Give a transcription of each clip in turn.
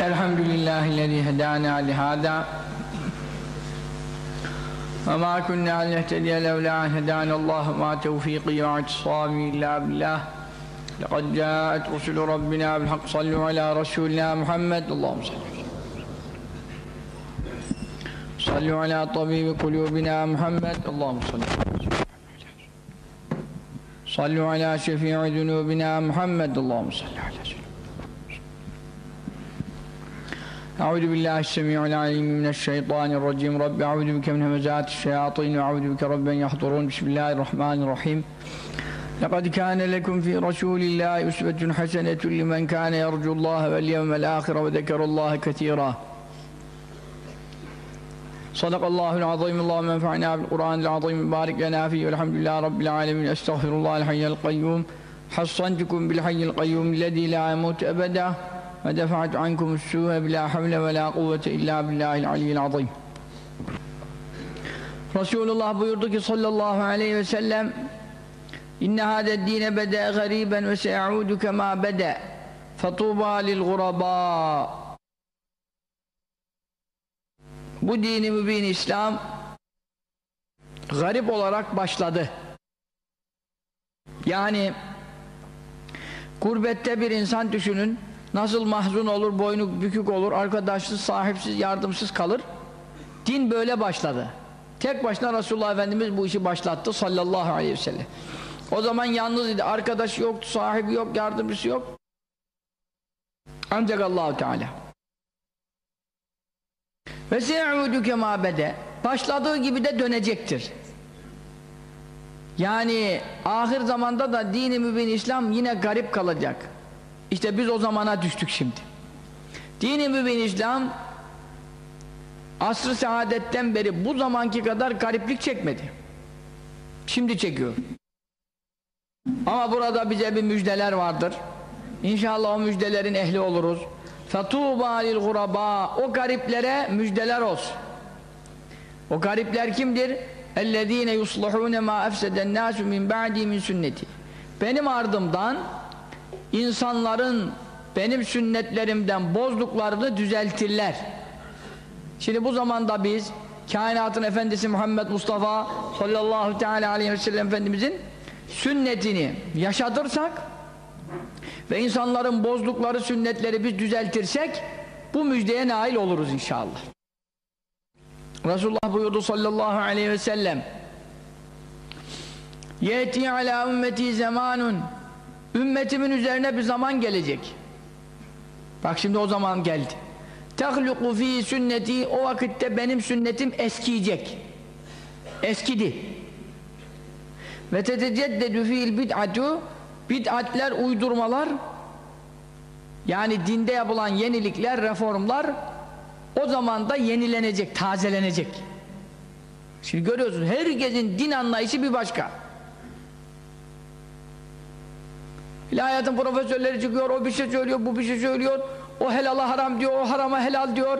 الحمد لله الذي هدانا لهذا. وما كنا لنهتدي لولا أن هدانا الله. ما توفيقي واعتصامي إلا بالله. لقد جاءت رسل ربنا بالحق. صلوا على رسولنا محمد. اللهم صل صلوا على طبيب قلوبنا محمد. اللهم صل صلوا على شفيع ذنوبنا محمد. اللهم صل على أعوذ بالله السميع العليم من الشيطان الرجيم. رب أعوذ بك من همزات الشياطين وأعوذ بك رب أن يحضرون. بسم الله الرحمن الرحيم. لقد كان لكم في رسول الله أسوة حسنة لمن كان يرجو الله واليوم الآخر وذكر الله كثيرا. صدق الله العظيم. اللهم انفعنا بالقرآن العظيم. بارك لنا فيه. والحمد لله رب العالمين. أستغفر الله الحي القيوم. حصنتكم بالحي القيوم الذي لا يموت أبدا. ve defa'at ankum su'e bila havle ve la kuvvete illa billahil aliyyil azim. Resulullah buyurdu ki sallallahu aleyhi ve sellem İnne hâde dîne bede gariben ve se'ûdu kemâ bede fetûbâ lil gurabâ Bu dini mübin İslam garip olarak başladı. Yani gurbette bir insan düşünün nasıl mahzun olur, boynu bükük olur, arkadaşsız, sahipsiz, yardımsız kalır. Din böyle başladı. Tek başına Resulullah Efendimiz bu işi başlattı sallallahu aleyhi ve sellem. O zaman yalnız idi, arkadaşı yoktu, sahibi yok, yardımcısı yok. Ancak Allahu Teala. Ve se'udu kema bede başladığı gibi de dönecektir. Yani ahir zamanda da dini mübin İslam yine garip kalacak. İşte biz o zamana düştük şimdi. Dini mübin İslam asr-ı saadetten beri bu zamanki kadar gariplik çekmedi. Şimdi çekiyor. Ama burada bize bir müjdeler vardır. İnşallah o müjdelerin ehli oluruz. فَتُوبَا لِلْغُرَبَا O gariplere müjdeler olsun. O garipler kimdir? اَلَّذ۪ينَ يُصْلُحُونَ مَا اَفْسَدَ النَّاسُ مِنْ بَعْدِي مِنْ sünneti. Benim ardımdan insanların benim sünnetlerimden bozduklarını düzeltirler. Şimdi bu zamanda biz kainatın efendisi Muhammed Mustafa sallallahu teala aleyhi ve sellem efendimizin sünnetini yaşatırsak ve insanların bozdukları sünnetleri biz düzeltirsek bu müjdeye nail oluruz inşallah. Resulullah buyurdu sallallahu aleyhi ve sellem Yeti ala ümmeti zamanun Ümmetimin üzerine bir zaman gelecek. Bak şimdi o zaman geldi. Tehluku fi sünneti o vakitte benim sünnetim eskiyecek. Eskidi. Ve teteceddedu fiil bid'atu bid'atler, uydurmalar yani dinde yapılan yenilikler, reformlar o zaman da yenilenecek, tazelenecek. Şimdi görüyorsun herkesin din anlayışı bir başka. İlahiyatın profesörleri çıkıyor, o bir şey söylüyor, bu bir şey söylüyor. O helala haram diyor, o harama helal diyor.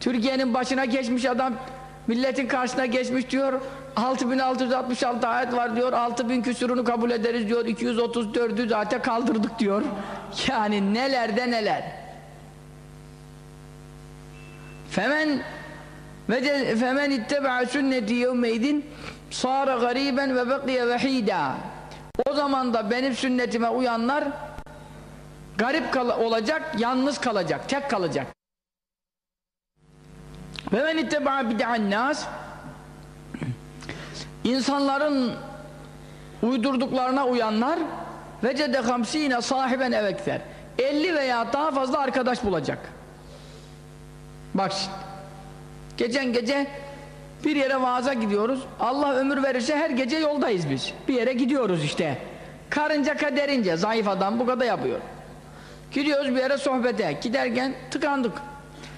Türkiye'nin başına geçmiş adam, milletin karşısına geçmiş diyor. 6666 ayet var diyor, 6000 küsurunu kabul ederiz diyor, 234'ü zaten kaldırdık diyor. Yani neler de neler. Femen ve femen itteba sünneti yevmeydin sara gariben ve bekiye vehida. O zaman da benim sünnetime uyanlar garip olacak, yalnız kalacak, tek kalacak. Ve men itteba bid'an nas İnsanların uydurduklarına uyanlar vecede hamsine sahiben evekter 50 veya daha fazla arkadaş bulacak. Bak. Geçen gece bir yere vaaza gidiyoruz. Allah ömür verirse her gece yoldayız biz. Bir yere gidiyoruz işte. Karınca kaderince zayıf adam bu kadar yapıyor. Gidiyoruz bir yere sohbete. Giderken tıkandık.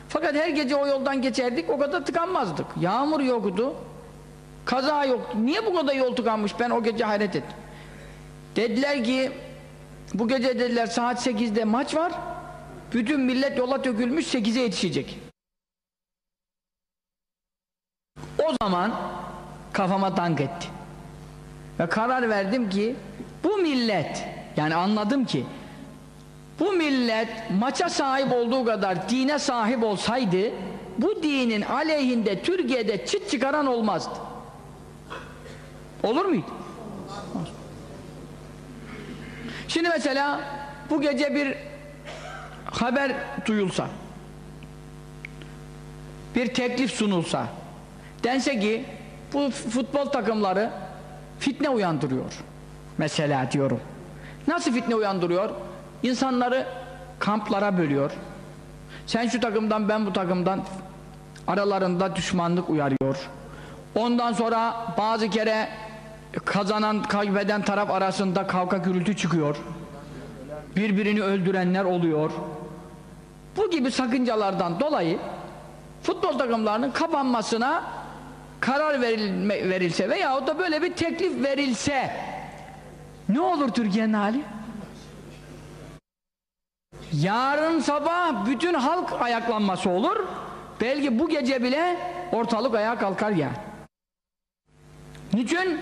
Fakat her gece o yoldan geçerdik o kadar tıkanmazdık. Yağmur yoktu. Kaza yoktu. Niye bu kadar yol tıkanmış? Ben o gece hayret ettim. Dediler ki bu gece dediler saat 8'de maç var. Bütün millet yola dökülmüş 8'e yetişecek. O zaman kafama dank etti. Ve karar verdim ki bu millet yani anladım ki bu millet maça sahip olduğu kadar dine sahip olsaydı bu dinin aleyhinde Türkiye'de çıt çıkaran olmazdı. Olur muydu? Şimdi mesela bu gece bir haber duyulsa bir teklif sunulsa dense ki bu futbol takımları fitne uyandırıyor. Mesela diyorum. Nasıl fitne uyandırıyor? İnsanları kamplara bölüyor. Sen şu takımdan ben bu takımdan aralarında düşmanlık uyarıyor. Ondan sonra bazı kere kazanan kaybeden taraf arasında kavga gürültü çıkıyor. Birbirini öldürenler oluyor. Bu gibi sakıncalardan dolayı futbol takımlarının kapanmasına karar verilme, verilse veyahut da böyle bir teklif verilse ne olur Türkiye'nin hali? Yarın sabah bütün halk ayaklanması olur. Belki bu gece bile ortalık ayağa kalkar ya. Niçin?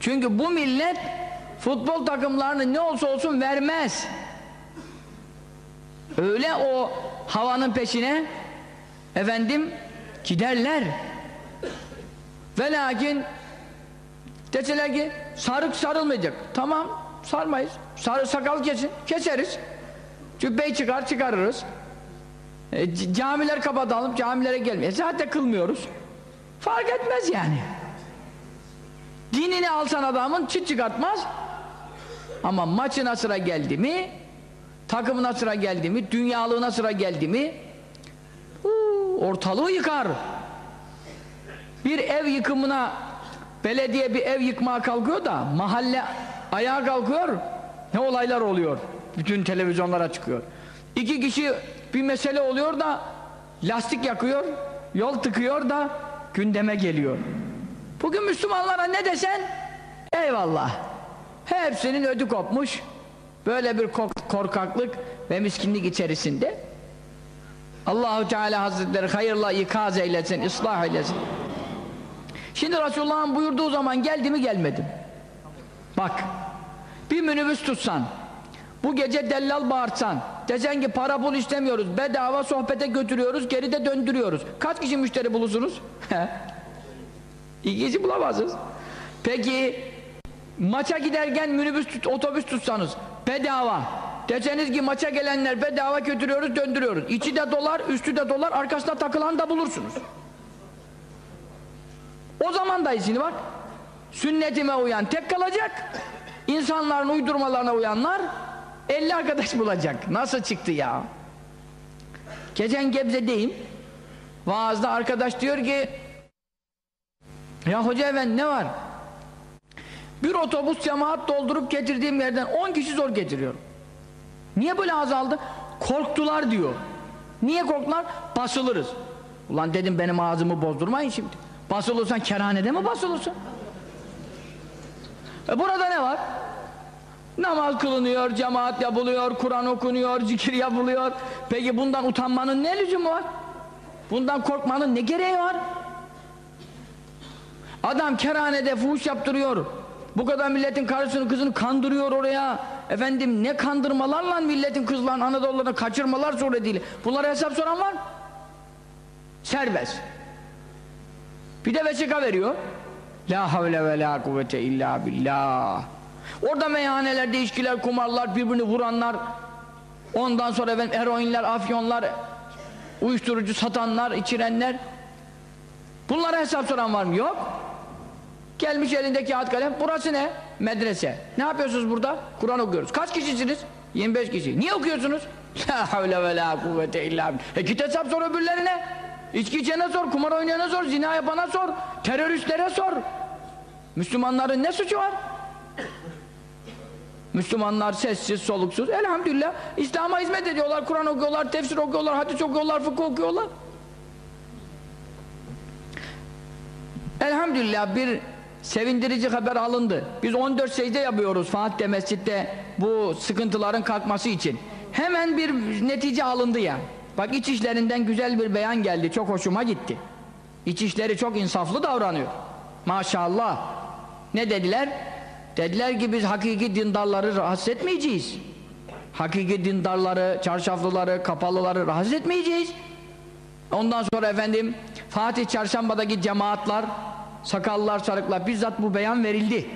Çünkü bu millet futbol takımlarını ne olsa olsun vermez. Öyle o havanın peşine efendim giderler. Ve lakin deseler ki sarık sarılmayacak. Tamam sarmayız. Sarı sakal kesin. Keseriz. Cübbeyi çıkar çıkarırız. E, camiler kapatalım. Camilere gelmeyiz. Zaten kılmıyoruz. Fark etmez yani. Dinini alsan adamın çıt çıkartmaz. Ama maçına sıra geldi mi takımına sıra geldi mi dünyalığına sıra geldi mi ortalığı yıkar. Bir ev yıkımına belediye bir ev yıkmaya kalkıyor da mahalle ayağa kalkıyor ne olaylar oluyor? Bütün televizyonlara çıkıyor. İki kişi bir mesele oluyor da lastik yakıyor yol tıkıyor da gündeme geliyor. Bugün Müslümanlara ne desen? Eyvallah. Hepsinin ödü kopmuş. Böyle bir korkaklık ve miskinlik içerisinde Allahu Teala Hazretleri hayırla ikaz eylesin, ıslah eylesin. Şimdi Resulullah'ın buyurduğu zaman geldi mi gelmedi Bak, bir minibüs tutsan, bu gece dellal bağırtsan, desen ki para bul istemiyoruz, bedava sohbete götürüyoruz, geri de döndürüyoruz. Kaç kişi müşteri bulursunuz? İki kişi bulamazsınız. Peki, maça giderken minibüs tut, otobüs tutsanız, bedava, deseniz ki maça gelenler bedava götürüyoruz, döndürüyoruz. İçi de dolar, üstü de dolar, arkasına takılan da bulursunuz. O zaman da şimdi bak sünnetime uyan tek kalacak insanların uydurmalarına uyanlar 50 arkadaş bulacak. Nasıl çıktı ya? Geçen Gebze'deyim. Vaazda arkadaş diyor ki ya hoca efendi ne var? Bir otobüs cemaat doldurup getirdiğim yerden 10 kişi zor getiriyor. Niye böyle azaldı? Korktular diyor. Niye korktular? Basılırız. Ulan dedim benim ağzımı bozdurmayın şimdi. Basılırsan kerhanede mi basılırsın? E burada ne var? Namaz kılınıyor, cemaat yapılıyor, Kur'an okunuyor, zikir yapılıyor. Peki bundan utanmanın ne lüzumu var? Bundan korkmanın ne gereği var? Adam kerhanede fuhuş yaptırıyor. Bu kadar milletin karısını kızını kandırıyor oraya. Efendim ne kandırmalarla milletin kızlarını Anadolu'da kaçırmalar değil. Bunlara hesap soran var mı? Serbest. Bir de vesika veriyor. La havle ve la kuvvete illa billah. Orada meyhanelerde içkiler, kumarlar, birbirini vuranlar, ondan sonra efendim eroinler, afyonlar, uyuşturucu satanlar, içirenler. Bunlara hesap soran var mı? Yok. Gelmiş elinde kağıt kalem. Burası ne? Medrese. Ne yapıyorsunuz burada? Kur'an okuyoruz. Kaç kişisiniz? 25 kişi. Niye okuyorsunuz? La havle ve la kuvvete illa billah. E git hesap sor öbürlerine. İçki içene sor, kumar oynayana sor, zina yapana sor, teröristlere sor. Müslümanların ne suçu var? Müslümanlar sessiz, soluksuz. Elhamdülillah İslam'a hizmet ediyorlar. Kur'an okuyorlar, tefsir okuyorlar, hadis okuyorlar, fıkıh okuyorlar. Elhamdülillah bir sevindirici haber alındı. Biz 14 secde yapıyoruz Fatih'te mescitte bu sıkıntıların kalkması için. Hemen bir netice alındı ya. Bak iç işlerinden güzel bir beyan geldi. Çok hoşuma gitti. İç işleri çok insaflı davranıyor. Maşallah. Ne dediler? Dediler ki biz hakiki dindarları rahatsız etmeyeceğiz. hakiki dindarları, çarşaflıları, kapalıları rahatsız etmeyeceğiz. Ondan sonra efendim Fatih Çarşamba'daki cemaatler, sakallar, sarıklar bizzat bu beyan verildi.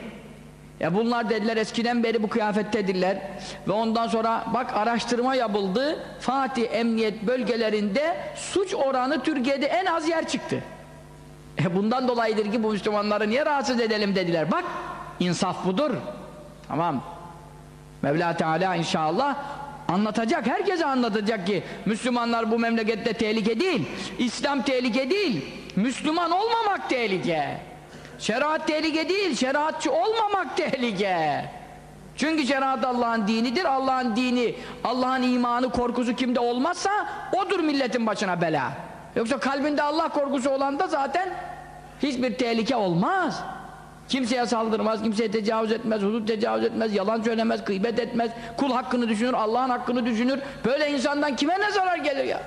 Ya bunlar dediler eskiden beri bu kıyafettedirler ve ondan sonra bak araştırma yapıldı. Fatih emniyet bölgelerinde suç oranı Türkiye'de en az yer çıktı. E bundan dolayıdır ki bu Müslümanları niye rahatsız edelim dediler. Bak insaf budur. Tamam. Mevla Teala inşallah anlatacak, herkese anlatacak ki Müslümanlar bu memlekette tehlike değil, İslam tehlike değil, Müslüman olmamak tehlike. Şeriat tehlike değil, şeriatçı olmamak tehlike. Çünkü şeriat Allah'ın dinidir, Allah'ın dini, Allah'ın imanı, korkusu kimde olmazsa odur milletin başına bela. Yoksa kalbinde Allah korkusu olan da zaten hiçbir tehlike olmaz. Kimseye saldırmaz, kimseye tecavüz etmez, hudut tecavüz etmez, yalan söylemez, gıybet etmez, kul hakkını düşünür, Allah'ın hakkını düşünür. Böyle insandan kime ne zarar gelir ya?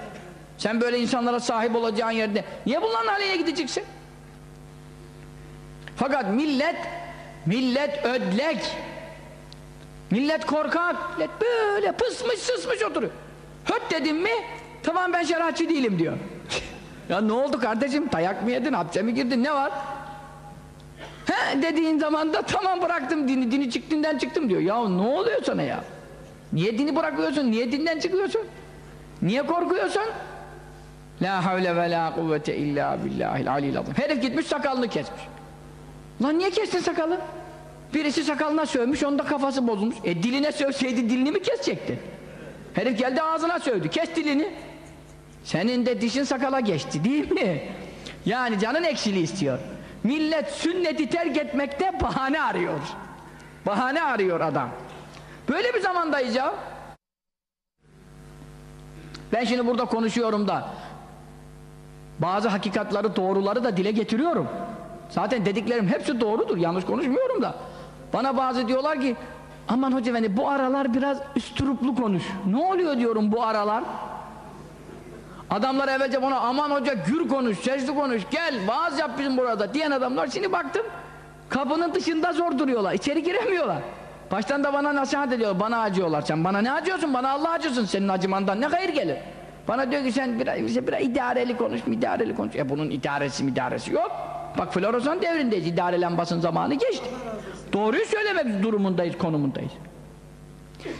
Sen böyle insanlara sahip olacağın yerde niye bunların aleyhine gideceksin? Fakat millet, millet ödlek, millet korkak, millet böyle pısmış sısmış oturuyor. Höt dedim mi, tamam ben şeriatçı değilim diyor. ya ne oldu kardeşim, dayak mı yedin, hapse mi girdin, ne var? He dediğin zaman da tamam bıraktım dini, dini çıktığından çıktım diyor. Ya ne oluyor sana ya? Niye dini bırakıyorsun, niye dinden çıkıyorsun? Niye korkuyorsun? La havle ve la kuvvete illa billahil alil azim. Herif gitmiş sakalını kesmiş. Lan niye kestin sakalı? Birisi sakalına sövmüş, onda kafası bozulmuş. E diline sövseydi dilini mi kesecekti? Herif geldi ağzına sövdü, kes dilini. Senin de dişin sakala geçti değil mi? Yani canın eksili istiyor. Millet sünneti terk etmekte bahane arıyor. Bahane arıyor adam. Böyle bir zamandayız ya. Ben şimdi burada konuşuyorum da bazı hakikatları, doğruları da dile getiriyorum. Zaten dediklerim hepsi doğrudur. Yanlış konuşmuyorum da. Bana bazı diyorlar ki aman hoca efendi bu aralar biraz üstüruplu konuş. Ne oluyor diyorum bu aralar? Adamlar evvelce bana aman hoca gür konuş, sesli konuş, gel vaaz yap bizim burada diyen adamlar şimdi baktım kapının dışında zor duruyorlar, içeri giremiyorlar. Baştan da bana nasihat ediyor, bana acıyorlar. Sen bana ne acıyorsun? Bana Allah acıyorsun. Senin acımandan ne hayır gelir? Bana diyor ki sen biraz, biraz idareli konuş, idareli konuş. E bunun idaresi idaresi yok. Bak floresan devrindeyiz, idare lambasının zamanı geçti. Doğruyu söylemek durumundayız, konumundayız.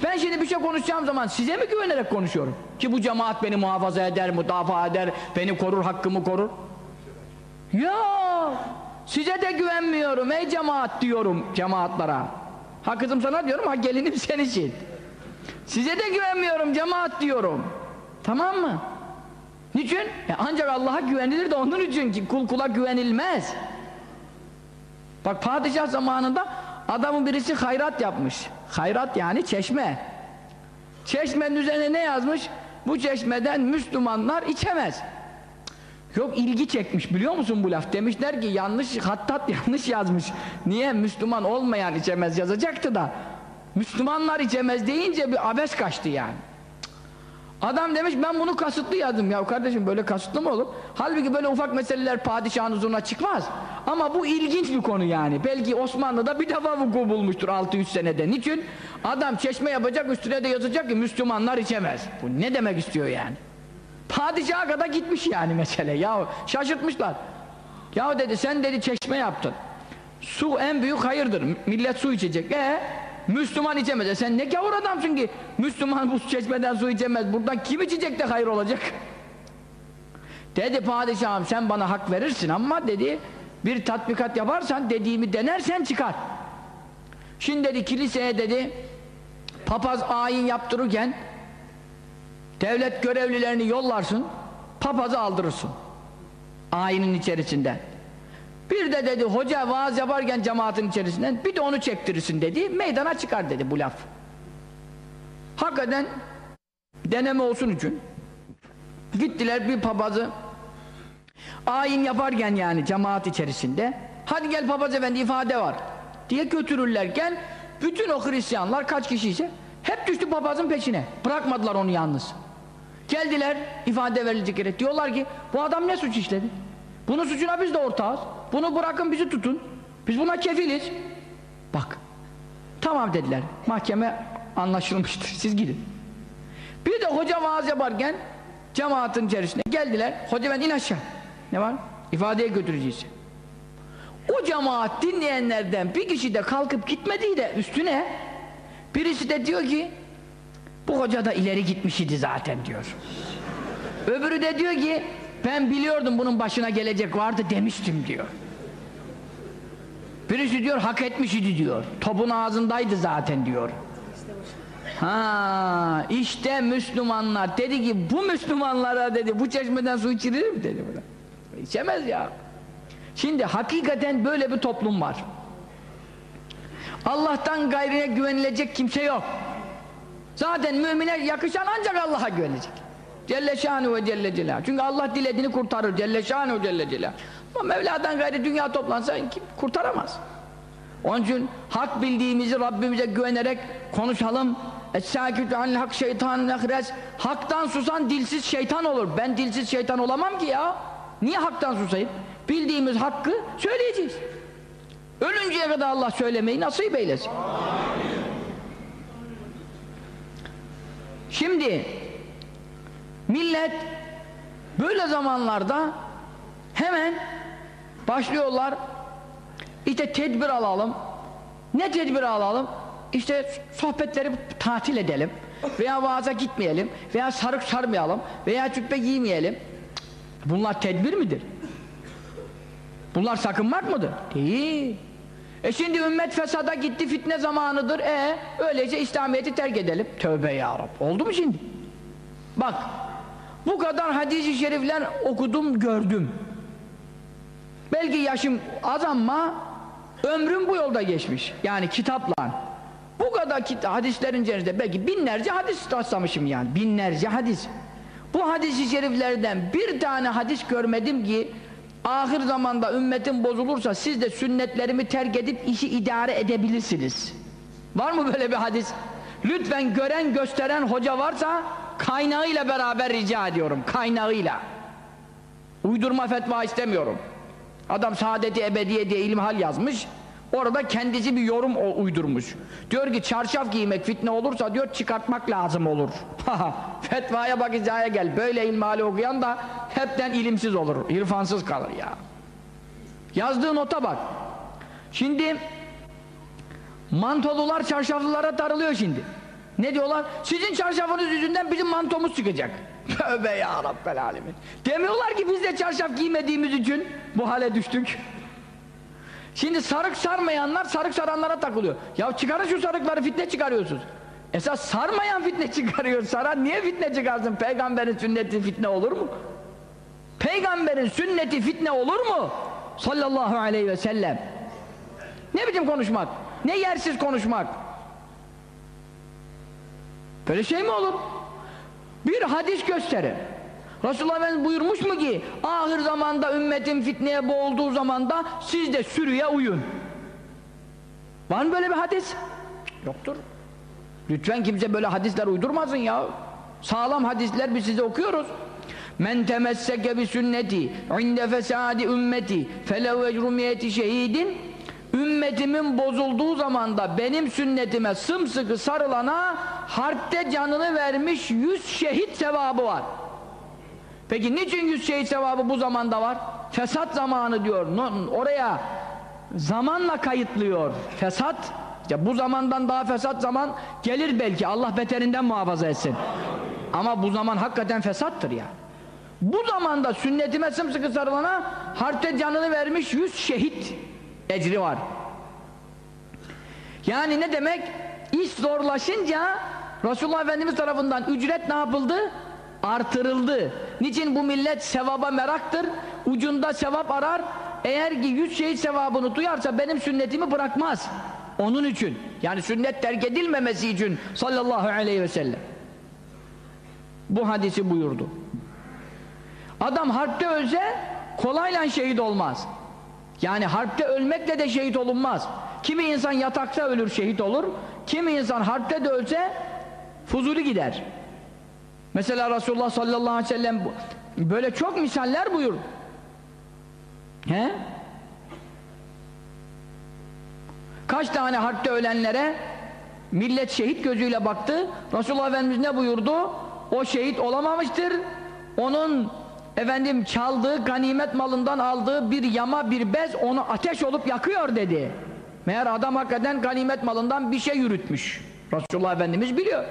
Ben şimdi bir şey konuşacağım zaman size mi güvenerek konuşuyorum? Ki bu cemaat beni muhafaza eder, müdafaa eder, beni korur, hakkımı korur. Ya size de güvenmiyorum ey cemaat diyorum cemaatlara. Ha kızım sana diyorum, ha gelinim sen için. Size de güvenmiyorum cemaat diyorum. Tamam mı? Niçin? E ancak Allah'a güvenilir de onun için ki kul kula güvenilmez. Bak padişah zamanında adamın birisi hayrat yapmış. Hayrat yani çeşme. Çeşmenin üzerine ne yazmış? Bu çeşmeden Müslümanlar içemez. Yok ilgi çekmiş biliyor musun bu laf? Demişler ki yanlış hattat yanlış yazmış. Niye Müslüman olmayan içemez yazacaktı da. Müslümanlar içemez deyince bir abes kaçtı yani. Adam demiş ben bunu kasıtlı yazdım ya kardeşim böyle kasıtlı mı olur? Halbuki böyle ufak meseleler padişahın huzuruna çıkmaz. Ama bu ilginç bir konu yani. Belki Osmanlı'da bir defa vuku bulmuştur 600 senede. Niçin? Adam çeşme yapacak üstüne de yazacak ki Müslümanlar içemez. Bu ne demek istiyor yani? Padişaha kadar gitmiş yani mesele. Ya şaşırtmışlar. Ya dedi sen dedi çeşme yaptın. Su en büyük hayırdır. Millet su içecek. E Müslüman içemez. E sen ne gavur adamsın ki Müslüman bu çeşmeden su içemez. Buradan kim içecek de hayır olacak? Dedi padişahım sen bana hak verirsin ama dedi bir tatbikat yaparsan dediğimi denersen çıkar. Şimdi dedi kiliseye dedi papaz ayin yaptırırken devlet görevlilerini yollarsın papazı aldırırsın ayinin içerisinden. Bir de dedi hoca vaaz yaparken cemaatin içerisinden bir de onu çektirirsin dedi. Meydana çıkar dedi bu laf. Hakikaten deneme olsun için gittiler bir papazı ayin yaparken yani cemaat içerisinde hadi gel papaz efendi ifade var diye götürürlerken bütün o Hristiyanlar kaç kişi hep düştü papazın peşine. Bırakmadılar onu yalnız. Geldiler ifade verilecek yere. Diyorlar ki bu adam ne suç işledi? Bunun suçuna biz de ortağız. Bunu bırakın bizi tutun. Biz buna kefiliz. Bak. Tamam dediler. Mahkeme anlaşılmıştır. Siz gidin. Bir de hoca vaaz yaparken cemaatin içerisinde geldiler. Hoca ben in aşağı. Ne var? İfadeye götüreceğiz. O cemaat dinleyenlerden bir kişi de kalkıp gitmediği de üstüne birisi de diyor ki bu hoca da ileri gitmiş idi zaten diyor. Öbürü de diyor ki ben biliyordum bunun başına gelecek vardı demiştim diyor. Birisi diyor hak etmiş idi diyor. Topun ağzındaydı zaten diyor. Ha işte Müslümanlar dedi ki bu Müslümanlara dedi bu çeşmeden su içilir mi dedi buna. İçemez ya. Şimdi hakikaten böyle bir toplum var. Allah'tan gayrine güvenilecek kimse yok. Zaten mümine yakışan ancak Allah'a güvenecek. Celle şanu ve celle celal. Çünkü Allah dilediğini kurtarır. Celle şanu celle celal. Ama Mevla'dan gayri dünya toplansa kim kurtaramaz. Onun için hak bildiğimizi Rabbimize güvenerek konuşalım. Es-sâkitü anil hak şeytan nehres. Haktan susan dilsiz şeytan olur. Ben dilsiz şeytan olamam ki ya. Niye haktan susayım? Bildiğimiz hakkı söyleyeceğiz. Ölünceye kadar Allah söylemeyi nasip eylesin. Şimdi millet böyle zamanlarda hemen başlıyorlar. İşte tedbir alalım. Ne tedbir alalım? İşte sohbetleri tatil edelim. Veya vaaza gitmeyelim. Veya sarık sarmayalım. Veya cübbe giymeyelim. Bunlar tedbir midir? bunlar sakınmak mıdır? değil. E şimdi ümmet fesada gitti fitne zamanıdır. E öylece İslamiyet'i terk edelim. Tövbe ya Rab. Oldu mu şimdi? bak bu kadar hadis-i şerifler okudum gördüm. Belki yaşım az ama ömrüm bu yolda geçmiş. Yani kitapla. Bu kadar hadislerin içerisinde belki binlerce hadis rastlamışım yani. Binlerce hadis. Bu hadis-i şeriflerden bir tane hadis görmedim ki ahir zamanda ümmetin bozulursa siz de sünnetlerimi terk edip işi idare edebilirsiniz. Var mı böyle bir hadis? Lütfen gören gösteren hoca varsa kaynağıyla beraber rica ediyorum kaynağıyla. Uydurma fetva istemiyorum. Adam saadeti ebediye diye ilmihal yazmış orada kendisi bir yorum uydurmuş. Diyor ki çarşaf giymek fitne olursa diyor çıkartmak lazım olur. Fetvaya bak hizaya gel. Böyle ilmihali okuyan da hepten ilimsiz olur irfansız kalır ya. Yazdığı nota bak. Şimdi mantolular çarşaflılara darılıyor şimdi ne diyorlar? Sizin çarşafınız yüzünden bizim mantomuz çıkacak. Tövbe ya Rabbel alemin. Demiyorlar ki biz de çarşaf giymediğimiz için bu hale düştük. Şimdi sarık sarmayanlar sarık saranlara takılıyor. Ya çıkarın şu sarıkları fitne çıkarıyorsunuz. Esas sarmayan fitne çıkarıyor. Saran niye fitne çıkarsın? Peygamberin sünneti fitne olur mu? Peygamberin sünneti fitne olur mu? Sallallahu aleyhi ve sellem. Ne biçim konuşmak? Ne yersiz konuşmak? Böyle şey mi olur? Bir hadis gösterir. Resulullah Efendimiz buyurmuş mu ki ahir zamanda ümmetin fitneye boğulduğu zamanda siz de sürüye uyun. Var mı böyle bir hadis? Yoktur. Lütfen kimse böyle hadisler uydurmasın ya. Sağlam hadisler biz size okuyoruz. Men temesseke bi sünneti inde fesadi ümmeti felev ecrumiyeti şehidin ümmetimin bozulduğu zamanda benim sünnetime sımsıkı sarılana harpte canını vermiş yüz şehit sevabı var. Peki niçin yüz şehit sevabı bu zamanda var? Fesat zamanı diyor. Oraya zamanla kayıtlıyor. Fesat ya bu zamandan daha fesat zaman gelir belki. Allah beterinden muhafaza etsin. Ama bu zaman hakikaten fesattır ya. Bu zamanda sünnetime sımsıkı sarılana harpte canını vermiş yüz şehit ecri var. Yani ne demek? İş zorlaşınca Resulullah Efendimiz tarafından ücret ne yapıldı? Artırıldı. Niçin bu millet sevaba meraktır? Ucunda sevap arar. Eğer ki yüz şehit sevabını duyarsa benim sünnetimi bırakmaz. Onun için. Yani sünnet terk edilmemesi için sallallahu aleyhi ve sellem. Bu hadisi buyurdu. Adam harpte ölse kolayla şehit olmaz. Yani harpte ölmekle de şehit olunmaz. Kimi insan yatakta ölür şehit olur. Kimi insan harpte de ölse fuzuli gider. Mesela Resulullah sallallahu aleyhi ve sellem böyle çok misaller buyur. He? Kaç tane harpte ölenlere Millet şehit gözüyle baktı. Resulullah Efendimiz ne buyurdu? O şehit olamamıştır. Onun efendim çaldığı ganimet malından aldığı bir yama bir bez onu ateş olup yakıyor dedi. Meğer adam hakikaten ganimet malından bir şey yürütmüş. Resulullah Efendimiz biliyor.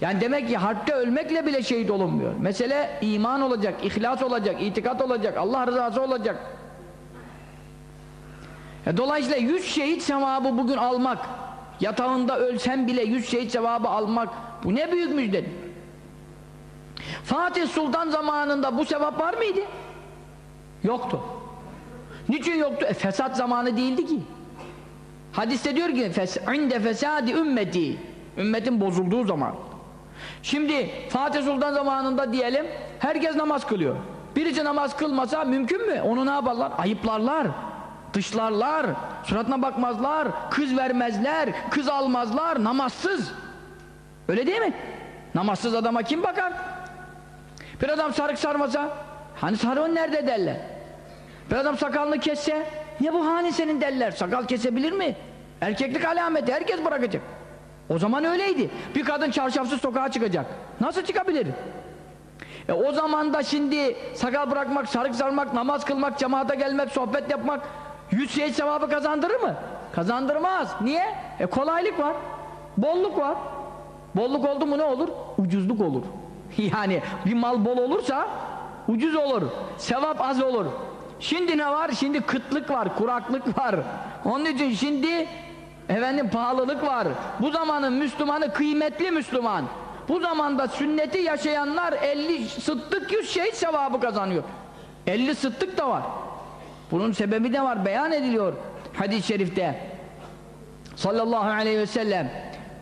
Yani demek ki harpte ölmekle bile şehit olunmuyor. Mesele iman olacak, ihlas olacak, itikat olacak, Allah rızası olacak. E dolayısıyla yüz şehit sevabı bugün almak, yatağında ölsen bile yüz şehit sevabı almak, bu ne büyük müjde. Fatih Sultan zamanında bu sevap var mıydı? Yoktu. Niçin yoktu? E fesat zamanı değildi ki. Hadiste diyor ki inde fesadi ümmeti ümmetin bozulduğu zaman. Şimdi Fatih Sultan zamanında diyelim herkes namaz kılıyor. Birisi namaz kılmasa mümkün mü? Onu ne yaparlar? Ayıplarlar. Dışlarlar. Suratına bakmazlar. Kız vermezler. Kız almazlar. Namazsız. Öyle değil mi? Namazsız adama kim bakar? Bir adam sarık sarmasa hani sarığın nerede derler? Bir adam sakalını kesse ne bu hani senin derler? Sakal kesebilir mi? Erkeklik alameti herkes bırakacak. O zaman öyleydi. Bir kadın çarşafsız sokağa çıkacak. Nasıl çıkabilir? E o zaman da şimdi sakal bırakmak, sarık sarmak, namaz kılmak, cemaate gelmek, sohbet yapmak yüz şey sevabı kazandırır mı? Kazandırmaz. Niye? E kolaylık var. Bolluk var. Bolluk oldu mu ne olur? Ucuzluk olur. Yani bir mal bol olursa ucuz olur. Sevap az olur. Şimdi ne var? Şimdi kıtlık var, kuraklık var. Onun için şimdi efendim pahalılık var. Bu zamanın Müslümanı kıymetli Müslüman. Bu zamanda sünneti yaşayanlar 50 sıddık 100 şehit sevabı kazanıyor. 50 sıddık da var. Bunun sebebi de var. Beyan ediliyor hadis-i şerifte. Sallallahu aleyhi ve sellem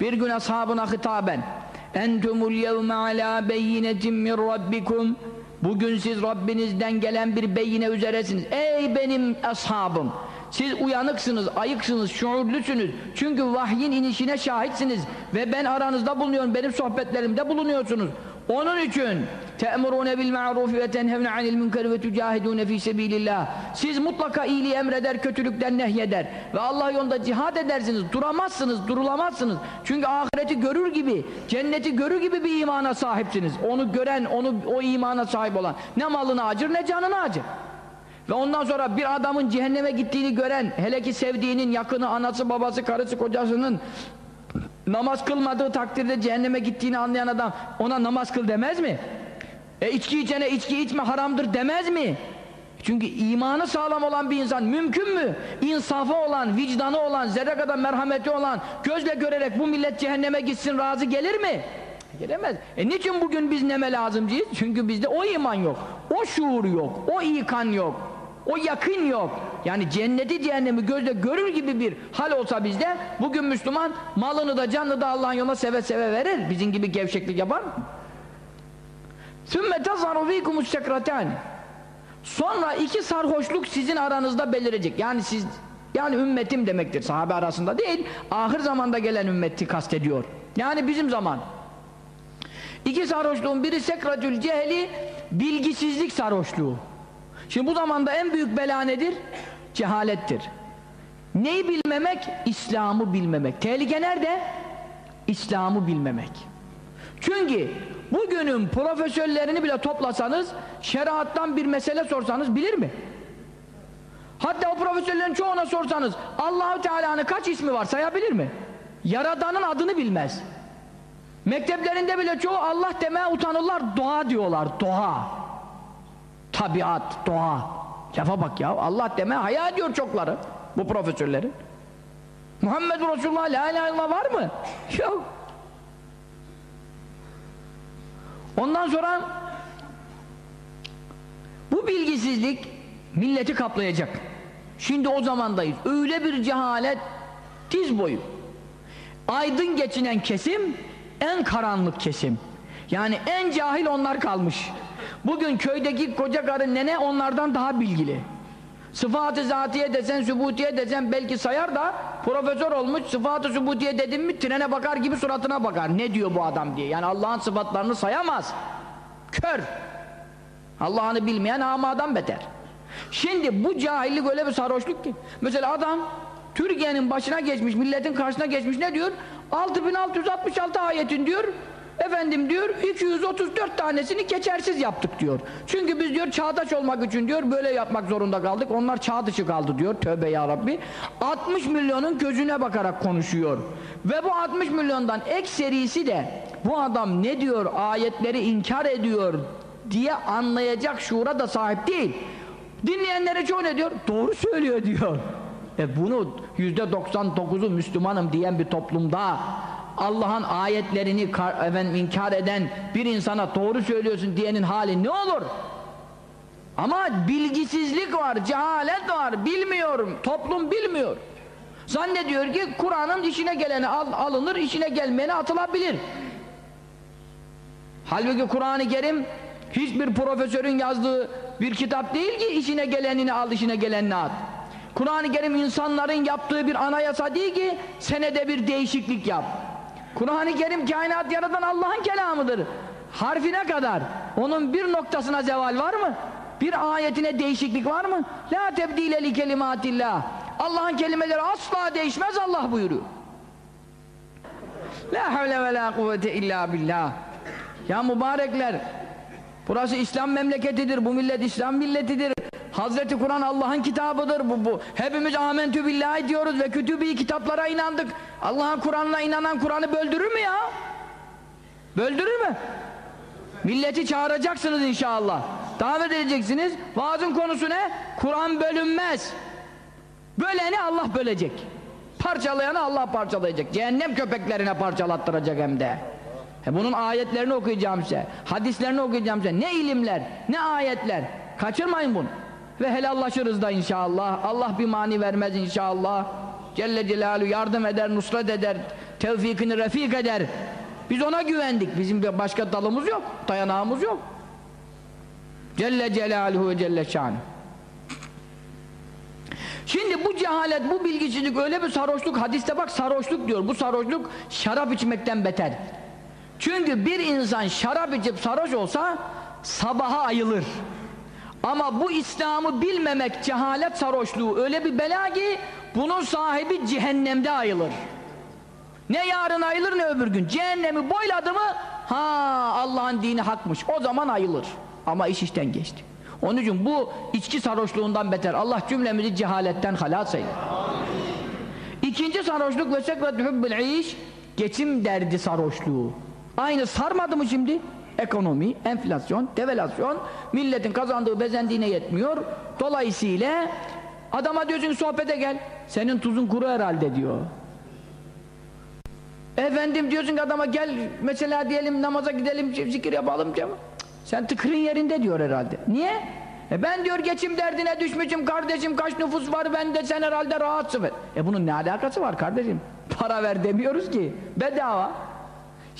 bir gün ashabına hitaben entumul yevme ala beyinetin min rabbikum. Bugün siz Rabbinizden gelen bir beyine üzeresiniz. Ey benim ashabım siz uyanıksınız, ayıksınız, şuurlusunuz. Çünkü vahyin inişine şahitsiniz. Ve ben aranızda bulunuyorum, benim sohbetlerimde bulunuyorsunuz onun için te'murune bil ma'ruf ve tenhevne anil münker ve tücahidune fi sebilillah. Siz mutlaka iyiliği emreder, kötülükten nehyeder ve Allah yolunda cihad edersiniz. Duramazsınız, durulamazsınız. Çünkü ahireti görür gibi, cenneti görür gibi bir imana sahipsiniz. Onu gören, onu o imana sahip olan ne malını acır ne canını acır. Ve ondan sonra bir adamın cehenneme gittiğini gören, hele ki sevdiğinin yakını, anası, babası, karısı, kocasının namaz kılmadığı takdirde cehenneme gittiğini anlayan adam ona namaz kıl demez mi? E içki içene içki içme haramdır demez mi? Çünkü imanı sağlam olan bir insan mümkün mü? İnsafı olan, vicdanı olan, zerre merhameti olan, gözle görerek bu millet cehenneme gitsin razı gelir mi? Gelemez. E niçin bugün biz neme lazımcıyız? Çünkü bizde o iman yok, o şuur yok, o ikan yok. O yakın yok Yani cenneti cehennemi gözle görür gibi bir hal olsa bizde bugün Müslüman malını da canını da Allah'ın yoluna seve seve verir. Bizim gibi gevşeklik yapar mı? ثُمَّ تَظَرُ ف۪يكُمُ السَّكْرَتَانِ Sonra iki sarhoşluk sizin aranızda belirecek. Yani siz yani ümmetim demektir. Sahabe arasında değil. Ahir zamanda gelen ümmeti kastediyor. Yani bizim zaman. İki sarhoşluğun biri sekratül cehli bilgisizlik sarhoşluğu. Şimdi bu zamanda en büyük bela nedir? Cehalettir. Neyi bilmemek? İslam'ı bilmemek. Tehlike nerede? İslam'ı bilmemek. Çünkü bugünün profesörlerini bile toplasanız, şeriattan bir mesele sorsanız bilir mi? Hatta o profesörlerin çoğuna sorsanız Allahu Teala'nın kaç ismi var sayabilir mi? Yaradanın adını bilmez. Mekteplerinde bile çoğu Allah demeye utanırlar, doğa diyorlar, doğa tabiat, doğa. Lafa bak ya, Allah deme haya ediyor çokları bu profesörlerin. Muhammed Resulullah la ilahe illallah var mı? Yok. Ondan sonra bu bilgisizlik milleti kaplayacak. Şimdi o zamandayız. Öyle bir cehalet diz boyu. Aydın geçinen kesim en karanlık kesim. Yani en cahil onlar kalmış. Bugün köydeki koca karı nene onlardan daha bilgili. Sıfat-ı zatiye desen, sübutiye desen belki sayar da profesör olmuş, sıfat-ı sübutiye dedim mi trene bakar gibi suratına bakar. Ne diyor bu adam diye. Yani Allah'ın sıfatlarını sayamaz. Kör. Allah'ını bilmeyen amadan beter. Şimdi bu cahillik öyle bir sarhoşluk ki. Mesela adam Türkiye'nin başına geçmiş, milletin karşısına geçmiş ne diyor? 6666 ayetin diyor efendim diyor 234 tanesini geçersiz yaptık diyor. Çünkü biz diyor çağdaş olmak için diyor böyle yapmak zorunda kaldık. Onlar çağ dışı kaldı diyor. Tövbe ya Rabbi. 60 milyonun gözüne bakarak konuşuyor. Ve bu 60 milyondan ekserisi de bu adam ne diyor ayetleri inkar ediyor diye anlayacak şuura da sahip değil. Dinleyenlere çoğu ne diyor? Doğru söylüyor diyor. E bunu yüzde 99'u Müslümanım diyen bir toplumda Allah'ın ayetlerini efendim, inkar eden bir insana doğru söylüyorsun diyenin hali ne olur? Ama bilgisizlik var, cehalet var, bilmiyorum, toplum bilmiyor. Zannediyor ki Kur'an'ın işine geleni al, alınır, işine gelmeyeni atılabilir. Halbuki Kur'an-ı Kerim hiçbir profesörün yazdığı bir kitap değil ki işine gelenini al, işine gelenini at. Kur'an-ı Kerim insanların yaptığı bir anayasa değil ki senede bir değişiklik yap. Kur'an-ı Kerim kainat yaratan Allah'ın kelamıdır. Harfine kadar. Onun bir noktasına zeval var mı? Bir ayetine değişiklik var mı? La tebdile li kelimatillah. Allah'ın kelimeleri asla değişmez Allah buyuruyor. La havle ve la kuvvete illa billah. Ya mübarekler Burası İslam memleketidir. Bu millet İslam milletidir. Hazreti Kur'an Allah'ın kitabıdır bu, bu. Hepimiz amentü billahi diyoruz ve kütübi kitaplara inandık. Allah'ın Kur'an'ına inanan Kur'an'ı böldürür mü ya? Böldürür mü? Milleti çağıracaksınız inşallah. Davet edeceksiniz. Vaazın konusu ne? Kur'an bölünmez. Böleni Allah bölecek. Parçalayanı Allah parçalayacak. Cehennem köpeklerine parçalattıracak hem de. He bunun ayetlerini okuyacağım size. Hadislerini okuyacağım size. Ne ilimler, ne ayetler. Kaçırmayın bunu. Ve helallaşırız da inşallah. Allah bir mani vermez inşallah. Celle Celaluhu yardım eder, nusret eder, tevfikini refik eder. Biz ona güvendik. Bizim bir başka dalımız yok, dayanağımız yok. Celle Celaluhu ve Celle Şan. Şimdi bu cehalet, bu bilgisizlik öyle bir sarhoşluk, hadiste bak sarhoşluk diyor. Bu sarhoşluk şarap içmekten beter. Çünkü bir insan şarap içip sarhoş olsa sabaha ayılır. Ama bu İslam'ı bilmemek cehalet sarhoşluğu öyle bir bela ki bunun sahibi cehennemde ayılır. Ne yarın ayılır ne öbür gün. Cehennemi boyladı mı ha Allah'ın dini hakmış. O zaman ayılır. Ama iş işten geçti. Onun için bu içki sarhoşluğundan beter. Allah cümlemizi cehaletten halat eyler. İkinci sarhoşluk ve sekret hübbül iş geçim derdi sarhoşluğu. Aynı sarmadı mı şimdi? Ekonomi, enflasyon, devalasyon, milletin kazandığı bezendiğine yetmiyor. Dolayısıyla adama diyorsun sohbete gel. Senin tuzun kuru herhalde diyor. Efendim diyorsun ki adama gel mesela diyelim namaza gidelim zikir yapalım canım. Sen tıkırın yerinde diyor herhalde. Niye? E ben diyor geçim derdine düşmüşüm kardeşim kaç nüfus var bende sen herhalde rahatsın. E bunun ne alakası var kardeşim? Para ver demiyoruz ki. Bedava.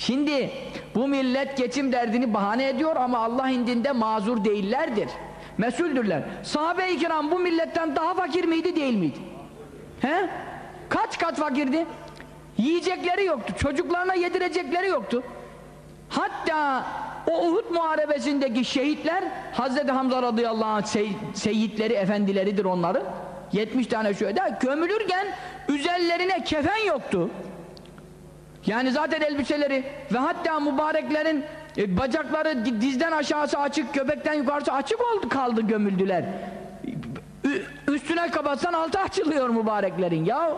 Şimdi bu millet geçim derdini bahane ediyor ama Allah indinde mazur değillerdir. Mesuldürler. Sahabe-i kiram bu milletten daha fakir miydi değil miydi? He? Kaç kat fakirdi? Yiyecekleri yoktu. Çocuklarına yedirecekleri yoktu. Hatta o Uhud muharebesindeki şehitler Hazreti Hamza radıyallahu anh sey seyitleri, efendileridir onların. 70 tane şöyle gömülürken üzerlerine kefen yoktu. Yani zaten elbiseleri ve hatta mübareklerin e, bacakları dizden aşağısı açık, göbekten yukarısı açık oldu kaldı gömüldüler. Üstüne kapatsan altı açılıyor mübareklerin ya.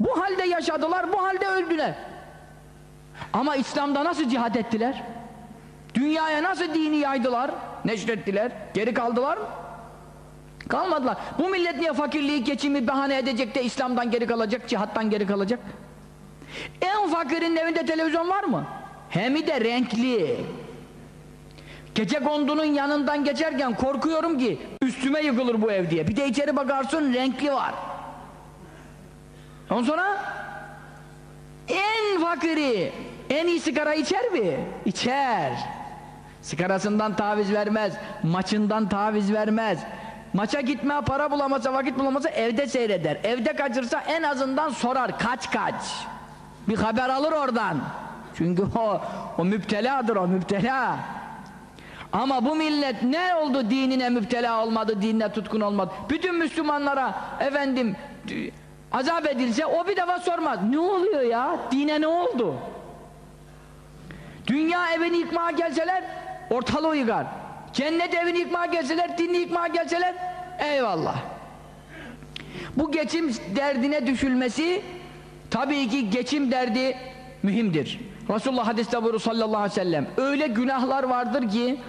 Bu halde yaşadılar, bu halde öldüler. Ama İslam'da nasıl cihad ettiler? Dünyaya nasıl dini yaydılar, neşrettiler? Geri kaldılar mı? Kalmadılar. Bu millet niye fakirliği, geçimi bahane edecek de İslam'dan geri kalacak, cihattan geri kalacak? En fakirin evinde televizyon var mı? Hem de renkli. Gece kondunun yanından geçerken korkuyorum ki üstüme yıkılır bu ev diye. Bir de içeri bakarsın renkli var. Ondan sonra en fakiri en iyi sigara içer mi? İçer. Sigarasından taviz vermez, maçından taviz vermez. Maça gitmeye para bulamasa, vakit bulamasa evde seyreder. Evde kaçırsa en azından sorar kaç kaç. Bir haber alır oradan. Çünkü o, o müpteladır o müptela. Ama bu millet ne oldu dinine müptela olmadı, dinine tutkun olmadı. Bütün Müslümanlara efendim azap edilse o bir defa sormaz. Ne oluyor ya? Dine ne oldu? Dünya evini yıkmaya gelseler ortalığı yıkar. Cennet evini yıkmaya gelseler, dinini yıkmaya gelseler eyvallah. Bu geçim derdine düşülmesi tabii ki geçim derdi mühimdir. Resulullah hadiste buyuruyor sallallahu aleyhi ve sellem öyle günahlar vardır ki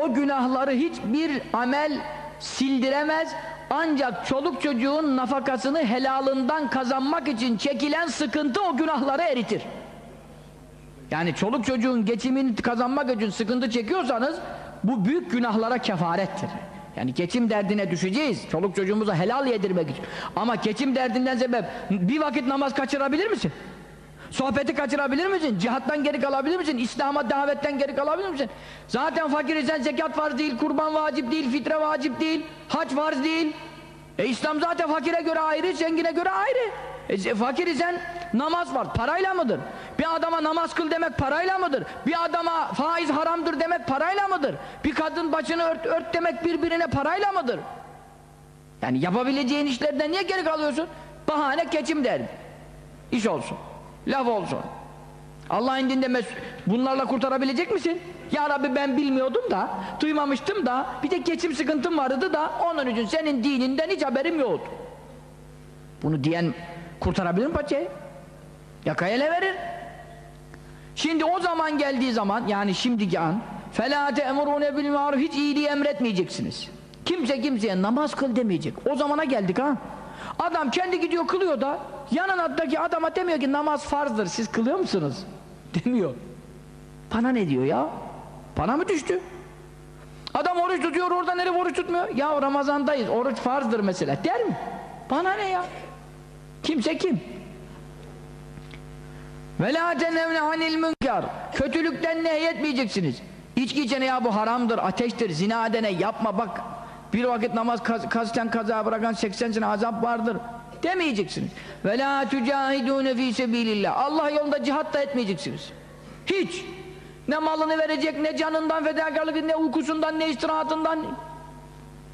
o günahları hiçbir amel sildiremez ancak çoluk çocuğun nafakasını helalından kazanmak için çekilen sıkıntı o günahları eritir. Yani çoluk çocuğun geçimini kazanmak için sıkıntı çekiyorsanız bu büyük günahlara kefarettir. Yani geçim derdine düşeceğiz. Çoluk çocuğumuza helal yedirmek için. Ama geçim derdinden sebep bir vakit namaz kaçırabilir misin? Sohbeti kaçırabilir misin? Cihattan geri kalabilir misin? İslam'a davetten geri kalabilir misin? Zaten fakir isen zekat farz değil, kurban vacip değil, fitre vacip değil, hac farz değil. E İslam zaten fakire göre ayrı, zengine göre ayrı. E, fakir isen namaz var, parayla mıdır? Bir adama namaz kıl demek parayla mıdır? Bir adama faiz haramdır demek parayla mıdır? Bir kadın başını ört, ört demek birbirine parayla mıdır? Yani yapabileceğin işlerden niye geri kalıyorsun? Bahane geçim derdi. İş olsun, laf olsun. Allah indinde bunlarla kurtarabilecek misin? Ya Rabbi ben bilmiyordum da, duymamıştım da, bir de geçim sıkıntım vardı da, onun için senin dininden hiç haberim yoktu. Bunu diyen kurtarabilir mi paçayı? Yakaya ele verir. Şimdi o zaman geldiği zaman, yani şimdiki an, فَلَا تَأْمُرُونَ بِالْمَعْرُفِ Hiç iyiliği emretmeyeceksiniz. Kimse kimseye namaz kıl demeyecek. O zamana geldik ha. Adam kendi gidiyor kılıyor da, yanındaki adama demiyor ki namaz farzdır, siz kılıyor musunuz? Demiyor. Bana ne diyor ya? Bana mı düştü? Adam oruç tutuyor, orada nereye oruç tutmuyor? Ya Ramazandayız, oruç farzdır mesela. Der mi? Bana ne ya? Kimse kim? Ve la tenevne anil münker. Kötülükten nehyetmeyeceksiniz. İçki içene ya bu haramdır, ateştir, zina edene yapma bak. Bir vakit namaz kaz kasten kaza bırakan 80 sene azap vardır. Demeyeceksiniz. Ve la tücahidûne fî sebîlillah. Allah yolunda cihat da etmeyeceksiniz. Hiç. Ne malını verecek, ne canından fedakarlık, ne uykusundan, ne istirahatından.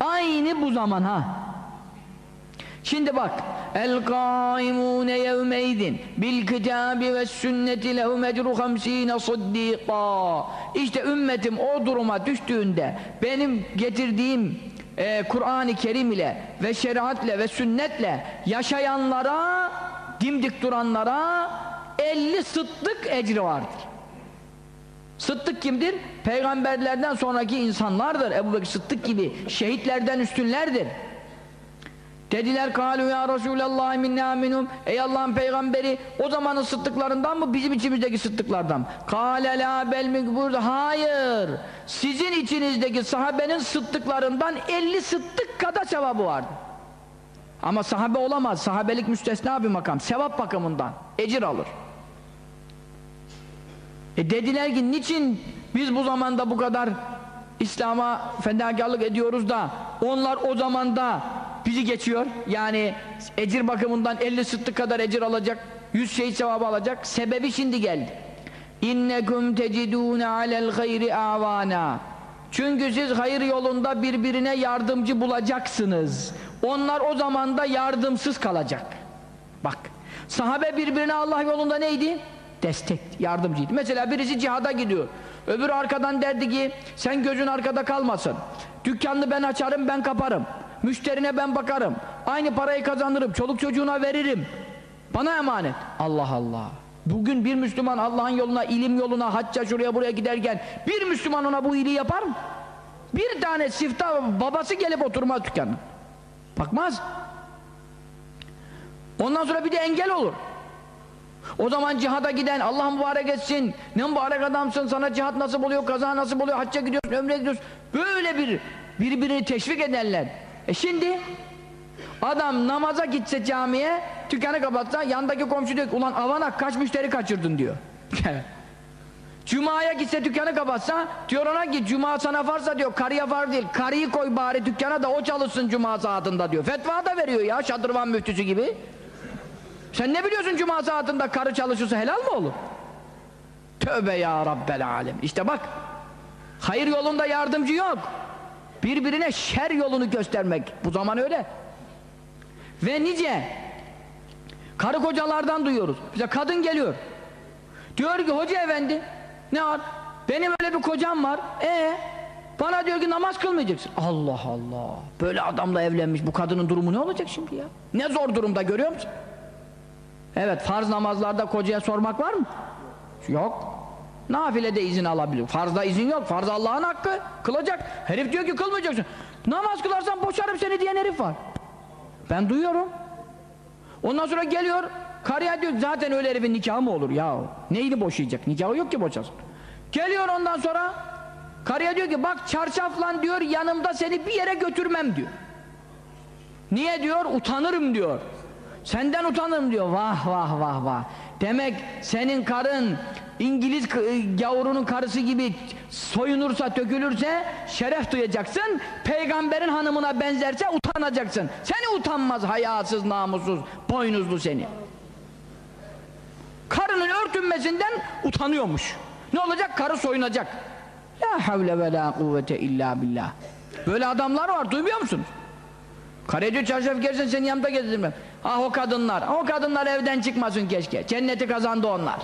Aynı bu zaman ha. Şimdi bak el kaimune yevmeydin bil kitabi ve sünneti lehu mecru hamsine saddika İşte ümmetim o duruma düştüğünde benim getirdiğim e, Kur'an-ı Kerim ile ve şeriatle ve sünnetle yaşayanlara dimdik duranlara 50 sıddık ecri vardır. Sıddık kimdir? Peygamberlerden sonraki insanlardır. Ebu Bekir Sıddık gibi şehitlerden üstünlerdir. Dediler kalu ya Resulallah minna minum Ey Allah'ın peygamberi o zamanın sıddıklarından mı bizim içimizdeki sıddıklardan mı? Kale la bel burada hayır sizin içinizdeki sahabenin sıddıklarından 50 sıddık kadar sevabı vardı. Ama sahabe olamaz. Sahabelik müstesna bir makam. Sevap bakımından. Ecir alır. E dediler ki niçin biz bu zamanda bu kadar İslam'a fedakarlık ediyoruz da onlar o zamanda bizi geçiyor. Yani ecir bakımından 50 sıttık kadar ecir alacak, 100 şehit sevabı alacak. Sebebi şimdi geldi. İnnekum tecidûne alel gayri avana. Çünkü siz hayır yolunda birbirine yardımcı bulacaksınız. Onlar o zaman da yardımsız kalacak. Bak, sahabe birbirine Allah yolunda neydi? Destek, yardımcıydı. Mesela birisi cihada gidiyor. Öbürü arkadan derdi ki, sen gözün arkada kalmasın. Dükkanını ben açarım, ben kaparım. Müşterine ben bakarım. Aynı parayı kazanırım. Çoluk çocuğuna veririm. Bana emanet. Allah Allah. Bugün bir Müslüman Allah'ın yoluna, ilim yoluna, hacca şuraya buraya giderken bir Müslüman ona bu iyiliği yapar mı? Bir tane sifta babası gelip oturmaz dükkanına. Bakmaz. Ondan sonra bir de engel olur. O zaman cihada giden Allah mübarek etsin. Ne mübarek adamsın sana cihat nasıl oluyor, kaza nasıl oluyor, hacca gidiyorsun, ömre gidiyorsun. Böyle bir birbirini teşvik ederler. E şimdi adam namaza gitse camiye dükkanı kapatsa yandaki komşu diyor ulan avanak kaç müşteri kaçırdın diyor. Cuma'ya gitse dükkanı kapatsa diyor ona ki cuma sana varsa diyor karıya var değil karıyı koy bari dükkana da o çalışsın cuma saatinde diyor. Fetva da veriyor ya şadırvan müftüsü gibi. Sen ne biliyorsun cuma saatinde karı çalışırsa helal mı olur? Tövbe ya Rabbel alem. İşte bak hayır yolunda yardımcı yok. Birbirine şer yolunu göstermek. Bu zaman öyle. Ve nice karı kocalardan duyuyoruz. Bize kadın geliyor. Diyor ki hoca efendi ne var? Benim öyle bir kocam var. E bana diyor ki namaz kılmayacaksın. Allah Allah. Böyle adamla evlenmiş bu kadının durumu ne olacak şimdi ya? Ne zor durumda görüyor musun? Evet farz namazlarda kocaya sormak var mı? Yok. Nafilede izin alabilir. Farzda izin yok. Farz Allah'ın hakkı. Kılacak. Herif diyor ki kılmayacaksın. Namaz kılarsan boşarım seni diyen herif var. Ben duyuyorum. Ondan sonra geliyor karıya diyor zaten öyle herifin nikahı mı olur ya? Neyini boşayacak? Nikahı yok ki boşasın. Geliyor ondan sonra karıya diyor ki bak çarşaflan diyor yanımda seni bir yere götürmem diyor. Niye diyor? Utanırım diyor. Senden utanırım diyor. Vah vah vah vah. Demek senin karın İngiliz gavurunun karısı gibi soyunursa, dökülürse şeref duyacaksın. Peygamberin hanımına benzerse utanacaksın. Seni utanmaz, hayasız, namussuz, boynuzlu seni. Karının örtünmesinden utanıyormuş. Ne olacak? Karı soyunacak. La havle ve la kuvvete illa billah. Böyle adamlar var, duymuyor musunuz? Diyor çarşaf gelsen seni yanımda gezdirmem. Ah o kadınlar, o kadınlar evden çıkmasın keşke. Cenneti kazandı onlar.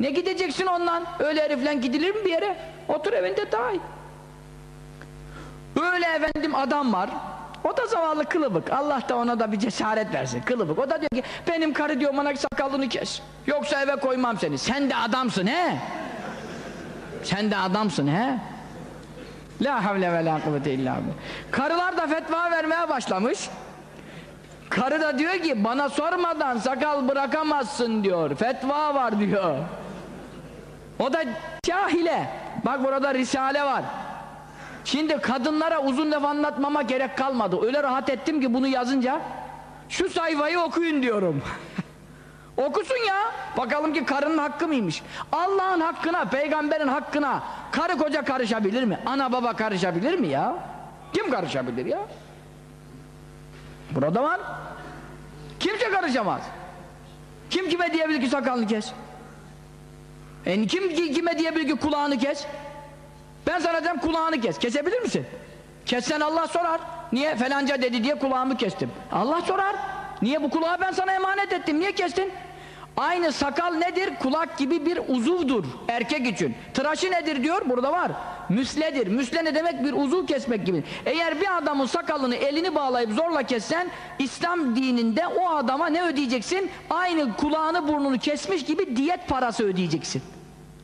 Ne gideceksin ondan? Öyle herifle gidilir mi bir yere? Otur evinde daha iyi. Öyle efendim adam var. O da zavallı kılıbık. Allah da ona da bir cesaret versin. Kılıbık. O da diyor ki benim karı diyor bana sakalını kes. Yoksa eve koymam seni. Sen de adamsın he. Sen de adamsın he. La havle ve la kuvvete illa. Karılar da fetva vermeye başlamış. Karı da diyor ki bana sormadan sakal bırakamazsın diyor. Fetva var diyor. O da cahile. Bak burada risale var. Şimdi kadınlara uzun laf anlatmama gerek kalmadı. Öyle rahat ettim ki bunu yazınca şu sayfayı okuyun diyorum. Okusun ya. Bakalım ki karının hakkı mıymış? Allah'ın hakkına, peygamberin hakkına karı koca karışabilir mi? Ana baba karışabilir mi ya? Kim karışabilir ya? Burada var. Kimse karışamaz. Kim kime diyebilir ki sakalını kes? E kim kime diyebilir ki kulağını kes? Ben sana diyeceğim kulağını kes. Kesebilir misin? Kessen Allah sorar. Niye? Felanca dedi diye kulağımı kestim. Allah sorar. Niye bu kulağı ben sana emanet ettim? Niye kestin? Aynı sakal nedir? Kulak gibi bir uzuvdur erkek için. Tıraşı nedir diyor? Burada var. Müsledir. Müsle ne demek? Bir uzuv kesmek gibi. Eğer bir adamın sakalını elini bağlayıp zorla kessen İslam dininde o adama ne ödeyeceksin? Aynı kulağını burnunu kesmiş gibi diyet parası ödeyeceksin.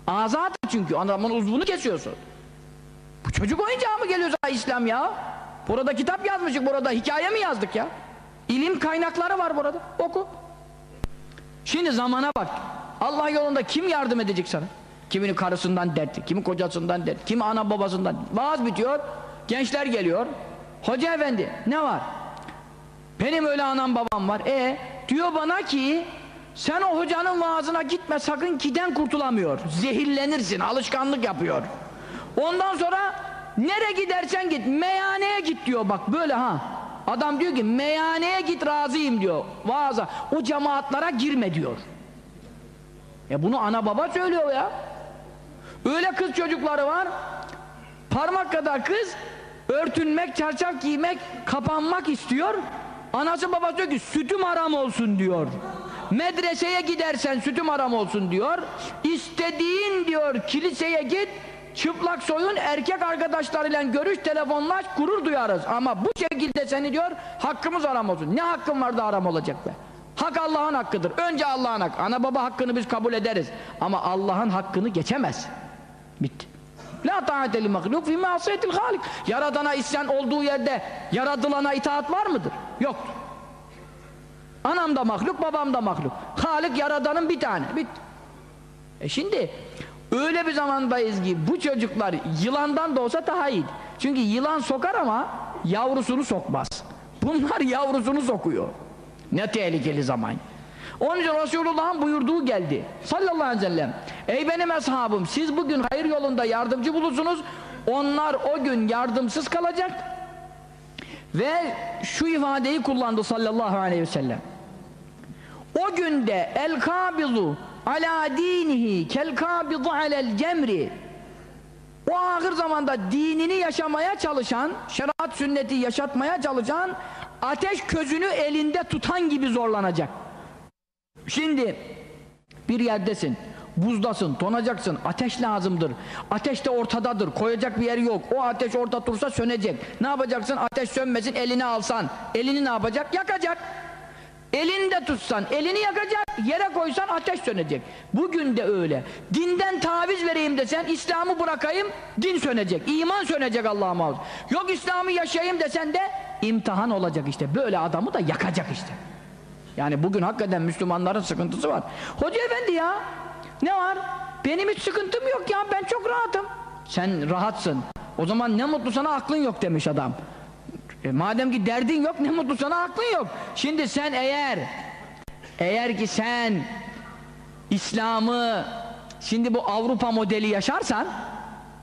Azat çünkü adamın uzvunu kesiyorsun. Bu çocuk oyuncağı mı geliyor İslam ya? Burada kitap yazmışık burada hikaye mi yazdık ya? İlim kaynakları var burada. Oku. Şimdi zamana bak. Allah yolunda kim yardım edecek sana? Kiminin karısından dert, kimi kocasından dert, kimi ana babasından. Vaaz bitiyor, gençler geliyor. Hoca efendi ne var? Benim öyle anam babam var. E diyor bana ki sen o hocanın vaazına gitme sakın kiden kurtulamıyor. Zehirlenirsin, alışkanlık yapıyor. Ondan sonra nere gidersen git, meyhaneye git diyor bak böyle ha. Adam diyor ki meyhaneye git razıyım diyor vaaza. O cemaatlara girme diyor. E bunu ana baba söylüyor ya. Öyle kız çocukları var. Parmak kadar kız örtünmek, çarşaf giymek, kapanmak istiyor. Anası babası diyor ki sütüm haram olsun diyor. Medreseye gidersen sütüm haram olsun diyor. İstediğin diyor kiliseye git çıplak soyun erkek arkadaşlarıyla görüş telefonlaş gurur duyarız. Ama bu şekilde seni diyor hakkımız haram olsun. Ne hakkın var da haram olacak be? Hak Allah'ın hakkıdır. Önce Allah'ın hakkı. Ana baba hakkını biz kabul ederiz. Ama Allah'ın hakkını geçemez. Bitti. La ta'ate li mahluk fi ma'siyetil halik. Yaradana isyan olduğu yerde yaradılana itaat var mıdır? Yoktur. Anam da mahluk babam da mahluk. Halik yaradanın bir tane. Bitti. E şimdi Öyle bir zamandayız ki bu çocuklar yılandan da olsa daha iyi. Çünkü yılan sokar ama yavrusunu sokmaz. Bunlar yavrusunu sokuyor. Ne tehlikeli zaman. Onun için Resulullah'ın buyurduğu geldi. Sallallahu aleyhi ve sellem. Ey benim ashabım siz bugün hayır yolunda yardımcı bulursunuz. Onlar o gün yardımsız kalacak. Ve şu ifadeyi kullandı sallallahu aleyhi ve sellem. O günde el kabizu ala dinihi kel kabidu alel cemri O ahir zamanda dinini yaşamaya çalışan, şeriat sünneti yaşatmaya çalışan ateş közünü elinde tutan gibi zorlanacak. Şimdi bir yerdesin, buzdasın, donacaksın, ateş lazımdır. Ateş de ortadadır, koyacak bir yer yok. O ateş orada dursa sönecek. Ne yapacaksın? Ateş sönmesin, elini alsan. Elini ne yapacak? Yakacak. Elini de tutsan, elini yakacak, yere koysan ateş sönecek. Bugün de öyle. Dinden taviz vereyim desen, İslam'ı bırakayım, din sönecek. İman sönecek Allah'a muhafaza. Yok İslam'ı yaşayayım desen de imtihan olacak işte. Böyle adamı da yakacak işte. Yani bugün hakikaten Müslümanların sıkıntısı var. Hoca efendi ya, ne var? Benim hiç sıkıntım yok ya, ben çok rahatım. Sen rahatsın. O zaman ne mutlu sana aklın yok demiş adam. E, madem ki derdin yok ne mutlu sana aklın yok. Şimdi sen eğer eğer ki sen İslam'ı şimdi bu Avrupa modeli yaşarsan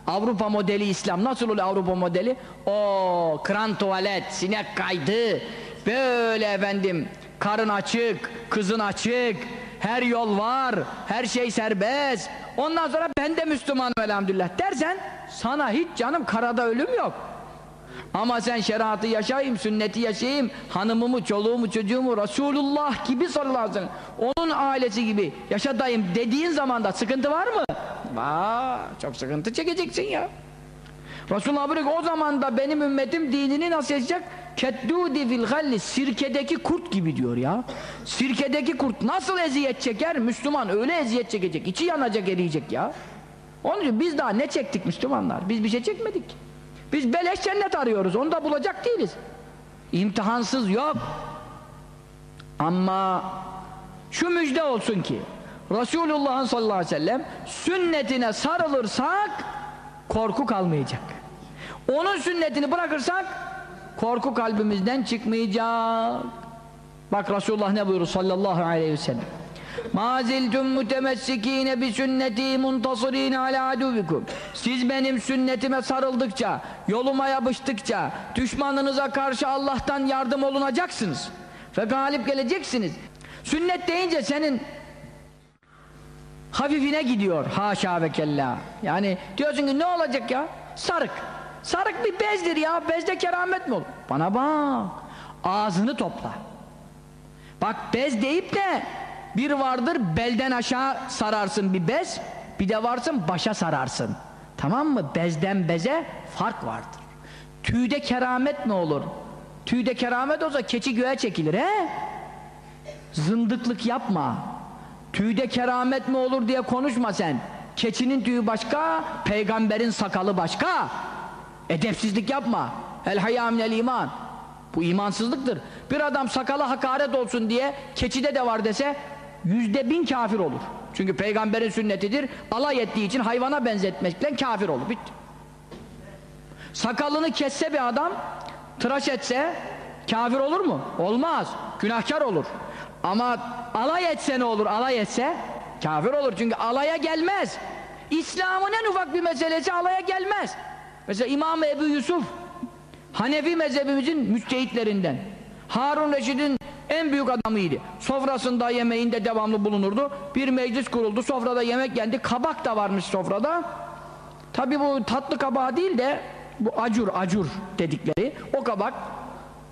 Avrupa modeli İslam nasıl oluyor Avrupa modeli? O kran tuvalet, sinek kaydı böyle efendim karın açık, kızın açık her yol var, her şey serbest ondan sonra ben de Müslümanım elhamdülillah dersen sana hiç canım karada ölüm yok ama sen şeriatı yaşayayım, sünneti yaşayayım, hanımımı, çoluğumu, çocuğumu Resulullah gibi sallallahu onun ailesi gibi yaşatayım dediğin zaman da sıkıntı var mı? Var, çok sıkıntı çekeceksin ya. Resulullah buyuruyor o zaman da benim ümmetim dinini nasıl yaşayacak? Keddûdi fil galli, sirkedeki kurt gibi diyor ya. Sirkedeki kurt nasıl eziyet çeker? Müslüman öyle eziyet çekecek, içi yanacak, eriyecek ya. Onun için biz daha ne çektik Müslümanlar? Biz bir şey çekmedik. Biz beleş cennet arıyoruz. Onu da bulacak değiliz. İmtihansız yok. Ama şu müjde olsun ki Resulullah'ın sallallahu aleyhi ve sellem sünnetine sarılırsak korku kalmayacak. Onun sünnetini bırakırsak korku kalbimizden çıkmayacak. Bak Resulullah ne buyurur sallallahu aleyhi ve sellem. Ma ziltum mutemessikine bi sünneti muntasirine ala aduvikum. Siz benim sünnetime sarıldıkça, yoluma yapıştıkça, düşmanınıza karşı Allah'tan yardım olunacaksınız. Ve galip geleceksiniz. Sünnet deyince senin hafifine gidiyor. Haşa ve kella. Yani diyorsun ki ne olacak ya? Sarık. Sarık bir bezdir ya. Bezde keramet mi olur? Bana bak. Ağzını topla. Bak bez deyip de bir vardır belden aşağı sararsın bir bez, bir de varsın başa sararsın. Tamam mı? Bezden beze fark vardır. Tüyde keramet ne olur? Tüyde keramet olsa keçi göğe çekilir he? Zındıklık yapma. Tüyde keramet mi olur diye konuşma sen. Keçinin tüyü başka, peygamberin sakalı başka. Edepsizlik yapma. El hayâ minel iman. Bu imansızlıktır. Bir adam sakala hakaret olsun diye keçide de var dese yüzde bin kafir olur. Çünkü peygamberin sünnetidir. Alay ettiği için hayvana benzetmekle kafir olur. Bitti. Sakalını kesse bir adam tıraş etse kafir olur mu? Olmaz. Günahkar olur. Ama alay etse ne olur? Alay etse kafir olur. Çünkü alaya gelmez. İslam'ın en ufak bir meselesi alaya gelmez. Mesela İmam Ebu Yusuf Hanefi mezhebimizin müçtehitlerinden. Harun Reşid'in en büyük adamıydı. Sofrasında yemeğinde devamlı bulunurdu. Bir meclis kuruldu. Sofrada yemek yendi. Kabak da varmış sofrada. Tabi bu tatlı kabağı değil de bu acur acur dedikleri o kabak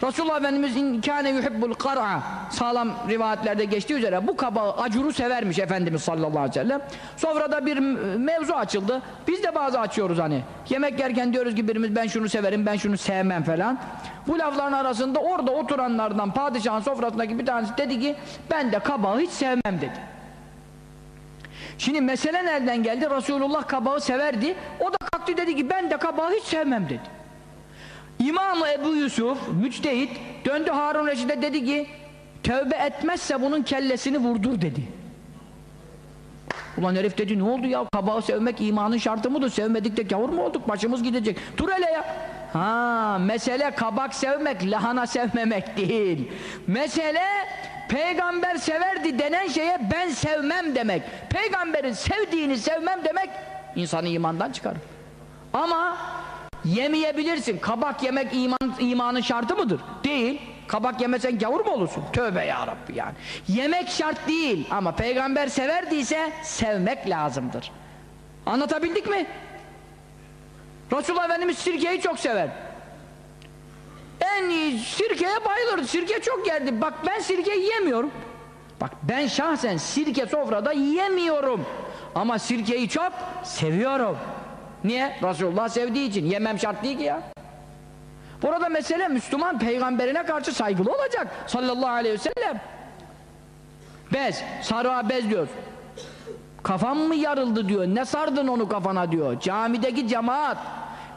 Resulullah Efendimiz inkâne yuhibbul kar'a sağlam rivayetlerde geçtiği üzere bu kabağı acuru severmiş Efendimiz sallallahu aleyhi ve sellem. Sofrada bir mevzu açıldı. Biz de bazı açıyoruz hani. Yemek yerken diyoruz ki birimiz ben şunu severim ben şunu sevmem falan. Bu lafların arasında orada oturanlardan padişahın sofrasındaki bir tanesi dedi ki ben de kabağı hiç sevmem dedi. Şimdi mesele nereden geldi? Resulullah kabağı severdi. O da kalktı dedi ki ben de kabağı hiç sevmem dedi İmam Ebu Yusuf müçtehit döndü Harun Reşid'e dedi ki tövbe etmezse bunun kellesini vurdur dedi. Ulan herif dedi ne oldu ya? Kabağı sevmek imanın şartı mıdır? Sevmedik de gavur mu olduk? Başımız gidecek. Dur hele ya. Ha mesele kabak sevmek lahana sevmemek değil. Mesele peygamber severdi denen şeye ben sevmem demek. Peygamberin sevdiğini sevmem demek insanı imandan çıkarır. Ama Yemeyebilirsin. Kabak yemek iman, imanın şartı mıdır? Değil. Kabak yemesen gavur mu olursun? Tövbe ya Rabbi yani. Yemek şart değil ama peygamber severdiyse sevmek lazımdır. Anlatabildik mi? Resulullah Efendimiz sirkeyi çok sever. En iyi sirkeye bayılırdı. Sirke çok yerdi. Bak ben sirke yiyemiyorum. Bak ben şahsen sirke sofrada yiyemiyorum. Ama sirkeyi çok seviyorum. Niye? Resulullah sevdiği için. Yemem şart değil ki ya. Burada mesele Müslüman peygamberine karşı saygılı olacak. Sallallahu aleyhi ve sellem. Bez, sarığa bez diyor. Kafam mı yarıldı diyor. Ne sardın onu kafana diyor. Camideki cemaat.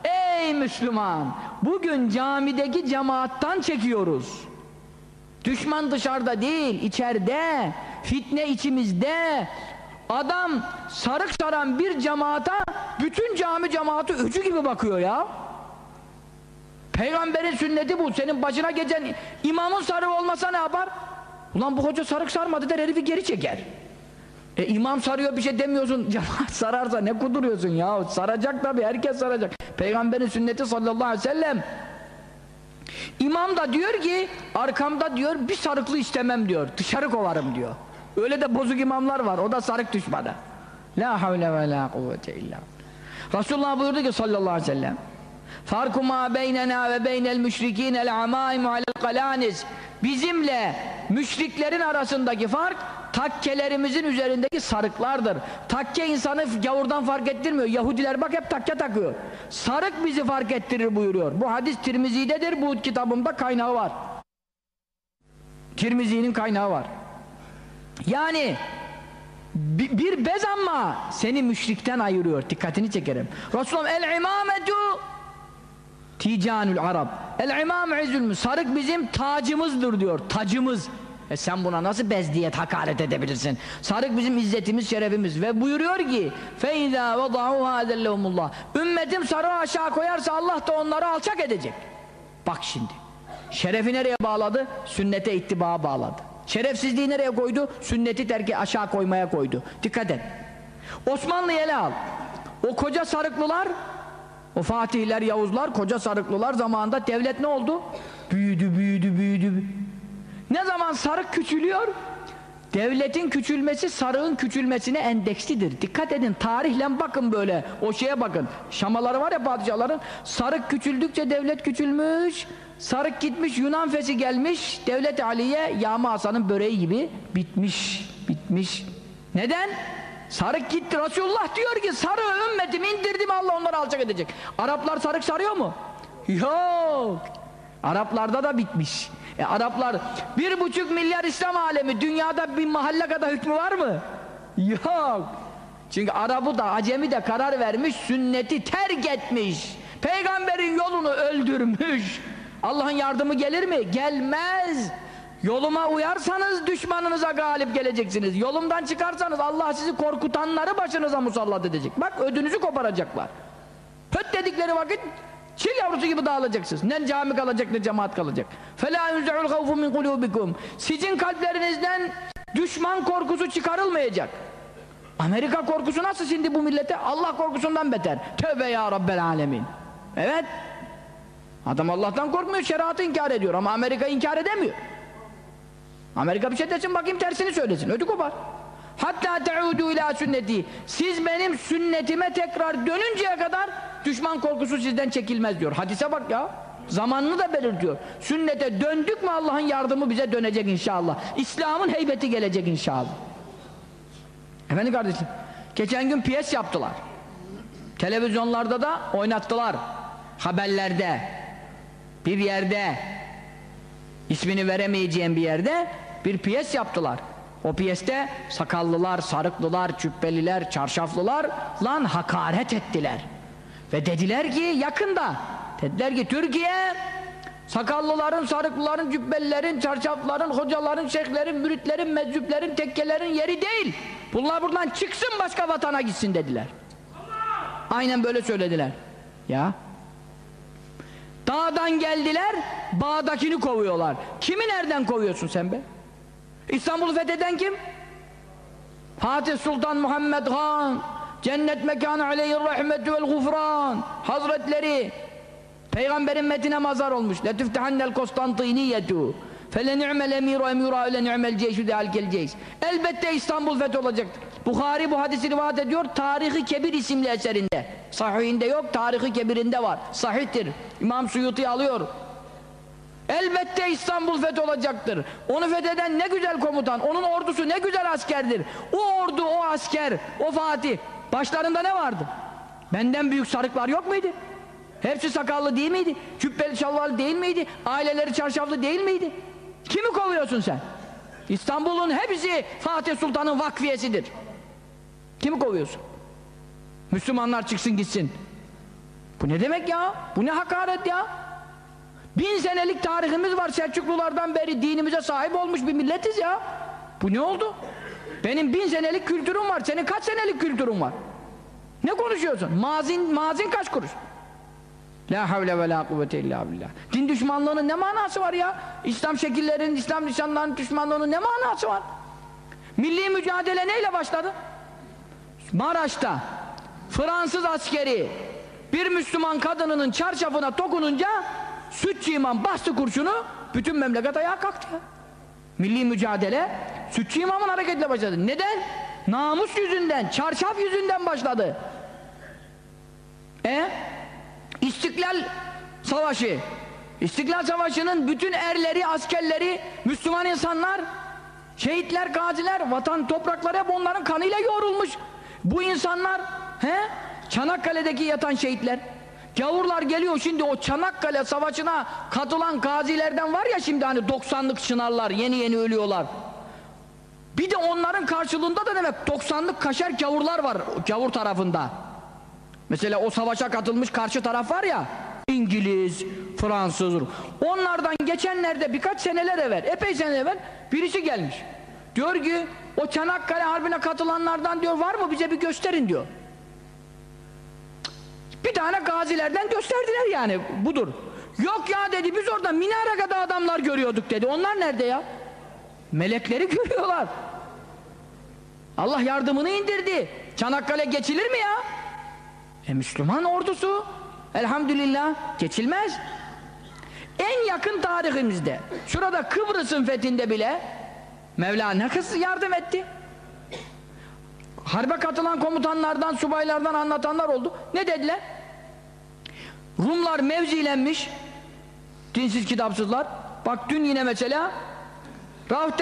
Ey Müslüman! Bugün camideki cemaattan çekiyoruz. Düşman dışarıda değil, içeride. Fitne içimizde. Adam sarık saran bir cemaata bütün cami cemaati öcü gibi bakıyor ya. Peygamberin sünneti bu. Senin başına geçen imamın sarığı olmasa ne yapar? Ulan bu hoca sarık sarmadı der herifi geri çeker. E imam sarıyor bir şey demiyorsun. Cemaat sararsa ne kuduruyorsun ya? Saracak tabii herkes saracak. Peygamberin sünneti sallallahu aleyhi ve sellem. İmam da diyor ki arkamda diyor bir sarıklı istemem diyor. Dışarı kovarım diyor. Öyle de bozuk imamlar var. O da sarık düşmanı. La havle ve la kuvvete illa. Resulullah buyurdu ki sallallahu aleyhi ve sellem Farku ma beynena ve beynel müşrikinel amaimu alel kalanis Bizimle müşriklerin arasındaki fark takkelerimizin üzerindeki sarıklardır. Takke insanı gavurdan fark ettirmiyor. Yahudiler bak hep takke takıyor. Sarık bizi fark ettirir buyuruyor. Bu hadis Tirmizi'dedir. Bu kitabımda kaynağı var. Tirmizi'nin kaynağı var. Yani bi- bir bez ama seni müşrikten ayırıyor. Dikkatini çekerim. Resulullah el imametu Ticanül Arab. El imam izül sarık bizim tacımızdır diyor. Tacımız. E sen buna nasıl bez diye hakaret edebilirsin? Sarık bizim izzetimiz, şerefimiz ve buyuruyor ki feiza vada'uha zellehumullah. Ümmetim sarığı aşağı koyarsa Allah da onları alçak edecek. Bak şimdi. Şerefi nereye bağladı? Sünnete ittiba bağladı. Şerefsizliği nereye koydu? Sünneti terki aşağı koymaya koydu. Dikkat et. Osmanlı'yı ele al. O koca sarıklılar o Fatihler, Yavuzlar, koca sarıklılar zamanında devlet ne oldu? Büyüdü, büyüdü, büyüdü. Ne zaman sarık küçülüyor? Devletin küçülmesi sarığın küçülmesine endekslidir. Dikkat edin, tarihle bakın böyle, o şeye bakın. Şamaları var ya padişahların, sarık küçüldükçe devlet küçülmüş, sarık gitmiş, Yunan fesi gelmiş, devlet Aliye, Yağma Hasan'ın böreği gibi bitmiş, bitmiş. Neden? Sarık gitti. Resulullah diyor ki sarığı ümmetimi indirdim Allah onları alçak edecek. Araplar sarık sarıyor mu? Yok. Araplarda da bitmiş. E Araplar bir buçuk milyar İslam alemi dünyada bir mahalle kadar hükmü var mı? Yok. Çünkü Arap'ı da Acemi de karar vermiş sünneti terk etmiş. Peygamberin yolunu öldürmüş. Allah'ın yardımı gelir mi? Gelmez. Yoluma uyarsanız düşmanınıza galip geleceksiniz. Yolumdan çıkarsanız Allah sizi korkutanları başınıza musallat edecek. Bak ödünüzü koparacaklar. Höt dedikleri vakit çil yavrusu gibi dağılacaksınız. Ne cami kalacak ne cemaat kalacak. فَلَا يُزْعُ الْخَوْفُ مِنْ قُلُوبِكُمْ Sizin kalplerinizden düşman korkusu çıkarılmayacak. Amerika korkusu nasıl şimdi bu millete? Allah korkusundan beter. Tövbe ya Rabbel Alemin. Evet. Adam Allah'tan korkmuyor, şeriatı inkar ediyor ama Amerika inkar edemiyor. Amerika bir şey desin bakayım tersini söylesin. Ödü kopar. Hatta teudu ila sünneti. Siz benim sünnetime tekrar dönünceye kadar düşman korkusu sizden çekilmez diyor. Hadise bak ya. Zamanını da belirtiyor. Sünnete döndük mü Allah'ın yardımı bize dönecek inşallah. İslam'ın heybeti gelecek inşallah. Efendim kardeşim. Geçen gün piyes yaptılar. Televizyonlarda da oynattılar. Haberlerde. Bir yerde ismini veremeyeceğim bir yerde bir piyes yaptılar. O piyeste sakallılar, sarıklılar, cübbeliler, çarşaflılar lan hakaret ettiler. Ve dediler ki yakında dediler ki Türkiye sakallıların, sarıklıların, cübbelilerin, çarşafların, hocaların, şeyhlerin, müritlerin, meczuplerin, tekkelerin yeri değil. Bunlar buradan çıksın başka vatana gitsin dediler. Aynen böyle söylediler. Ya Dağdan geldiler, bağdakini kovuyorlar. Kimi nereden kovuyorsun sen be? İstanbul'u fetheden kim? Fatih Sultan Muhammed Han, cennet mekanı aleyhir rahmetü vel gufran, hazretleri, peygamberin metine mazar olmuş. Letüftehannel Konstantiniyetu, fele ni'mel emiru emira öle ni'mel ceyşü de alkel ceyş. Elbette İstanbul feth olacaktır. Bukhari bu hadisi rivayet ediyor Tarihi Kebir isimli eserinde. Sahihinde yok, Tarihi Kebir'inde var. Sahihtir. İmam Suyuti alıyor. Elbette İstanbul fetholacaktır. Onu fetheden ne güzel komutan, onun ordusu ne güzel askerdir. O ordu, o asker, o Fatih. Başlarında ne vardı? Benden büyük sarıklar yok muydu? Hepsi sakallı değil miydi? Cübbeli şalvarlı değil miydi? Aileleri çarşaflı değil miydi? Kimi kovuyorsun sen? İstanbul'un hepsi Fatih Sultan'ın vakfiyesidir. Kimi kovuyorsun? Müslümanlar çıksın gitsin. Bu ne demek ya? Bu ne hakaret ya? Bin senelik tarihimiz var Selçuklulardan beri dinimize sahip olmuş bir milletiz ya. Bu ne oldu? Benim bin senelik kültürüm var. Senin kaç senelik kültürün var? Ne konuşuyorsun? Mazin, mazin kaç kuruş? La havle ve la kuvvete illa billah. Din düşmanlığının ne manası var ya? İslam şekillerinin, İslam nişanlarının düşmanlığının ne manası var? Milli mücadele neyle başladı? Maraş'ta Fransız askeri bir Müslüman kadınının çarşafına dokununca Sütçü imam bastı kurşunu bütün memleket ayağa kalktı. Milli mücadele Sütçü imamın hareketle başladı. Neden? Namus yüzünden, çarşaf yüzünden başladı. E? İstiklal Savaşı. İstiklal Savaşı'nın bütün erleri, askerleri, Müslüman insanlar, şehitler, gaziler, vatan toprakları hep onların kanıyla yoğrulmuş. Bu insanlar, he? Çanakkale'deki yatan şehitler. Gavurlar geliyor şimdi o Çanakkale Savaşı'na katılan gazilerden var ya şimdi hani 90'lık çınarlar, yeni yeni ölüyorlar. Bir de onların karşılığında da demek 90'lık kaşer gavurlar var gavur tarafında. Mesela o savaşa katılmış karşı taraf var ya İngiliz, Fransız, onlardan geçenlerde birkaç seneler evvel, epey sene evvel birisi gelmiş. Diyor ki o Çanakkale Harbi'ne katılanlardan diyor var mı bize bir gösterin diyor. Bir tane gazilerden gösterdiler yani budur. Yok ya dedi biz orada minare kadar adamlar görüyorduk dedi. Onlar nerede ya? Melekleri görüyorlar. Allah yardımını indirdi. Çanakkale geçilir mi ya? E Müslüman ordusu elhamdülillah geçilmez. En yakın tarihimizde şurada Kıbrıs'ın fethinde bile Mevla ne kız yardım etti. Harbe katılan komutanlardan, subaylardan anlatanlar oldu. Ne dediler? Rumlar mevzilenmiş dinsiz kitapsızlar. Bak dün yine mesela Rauf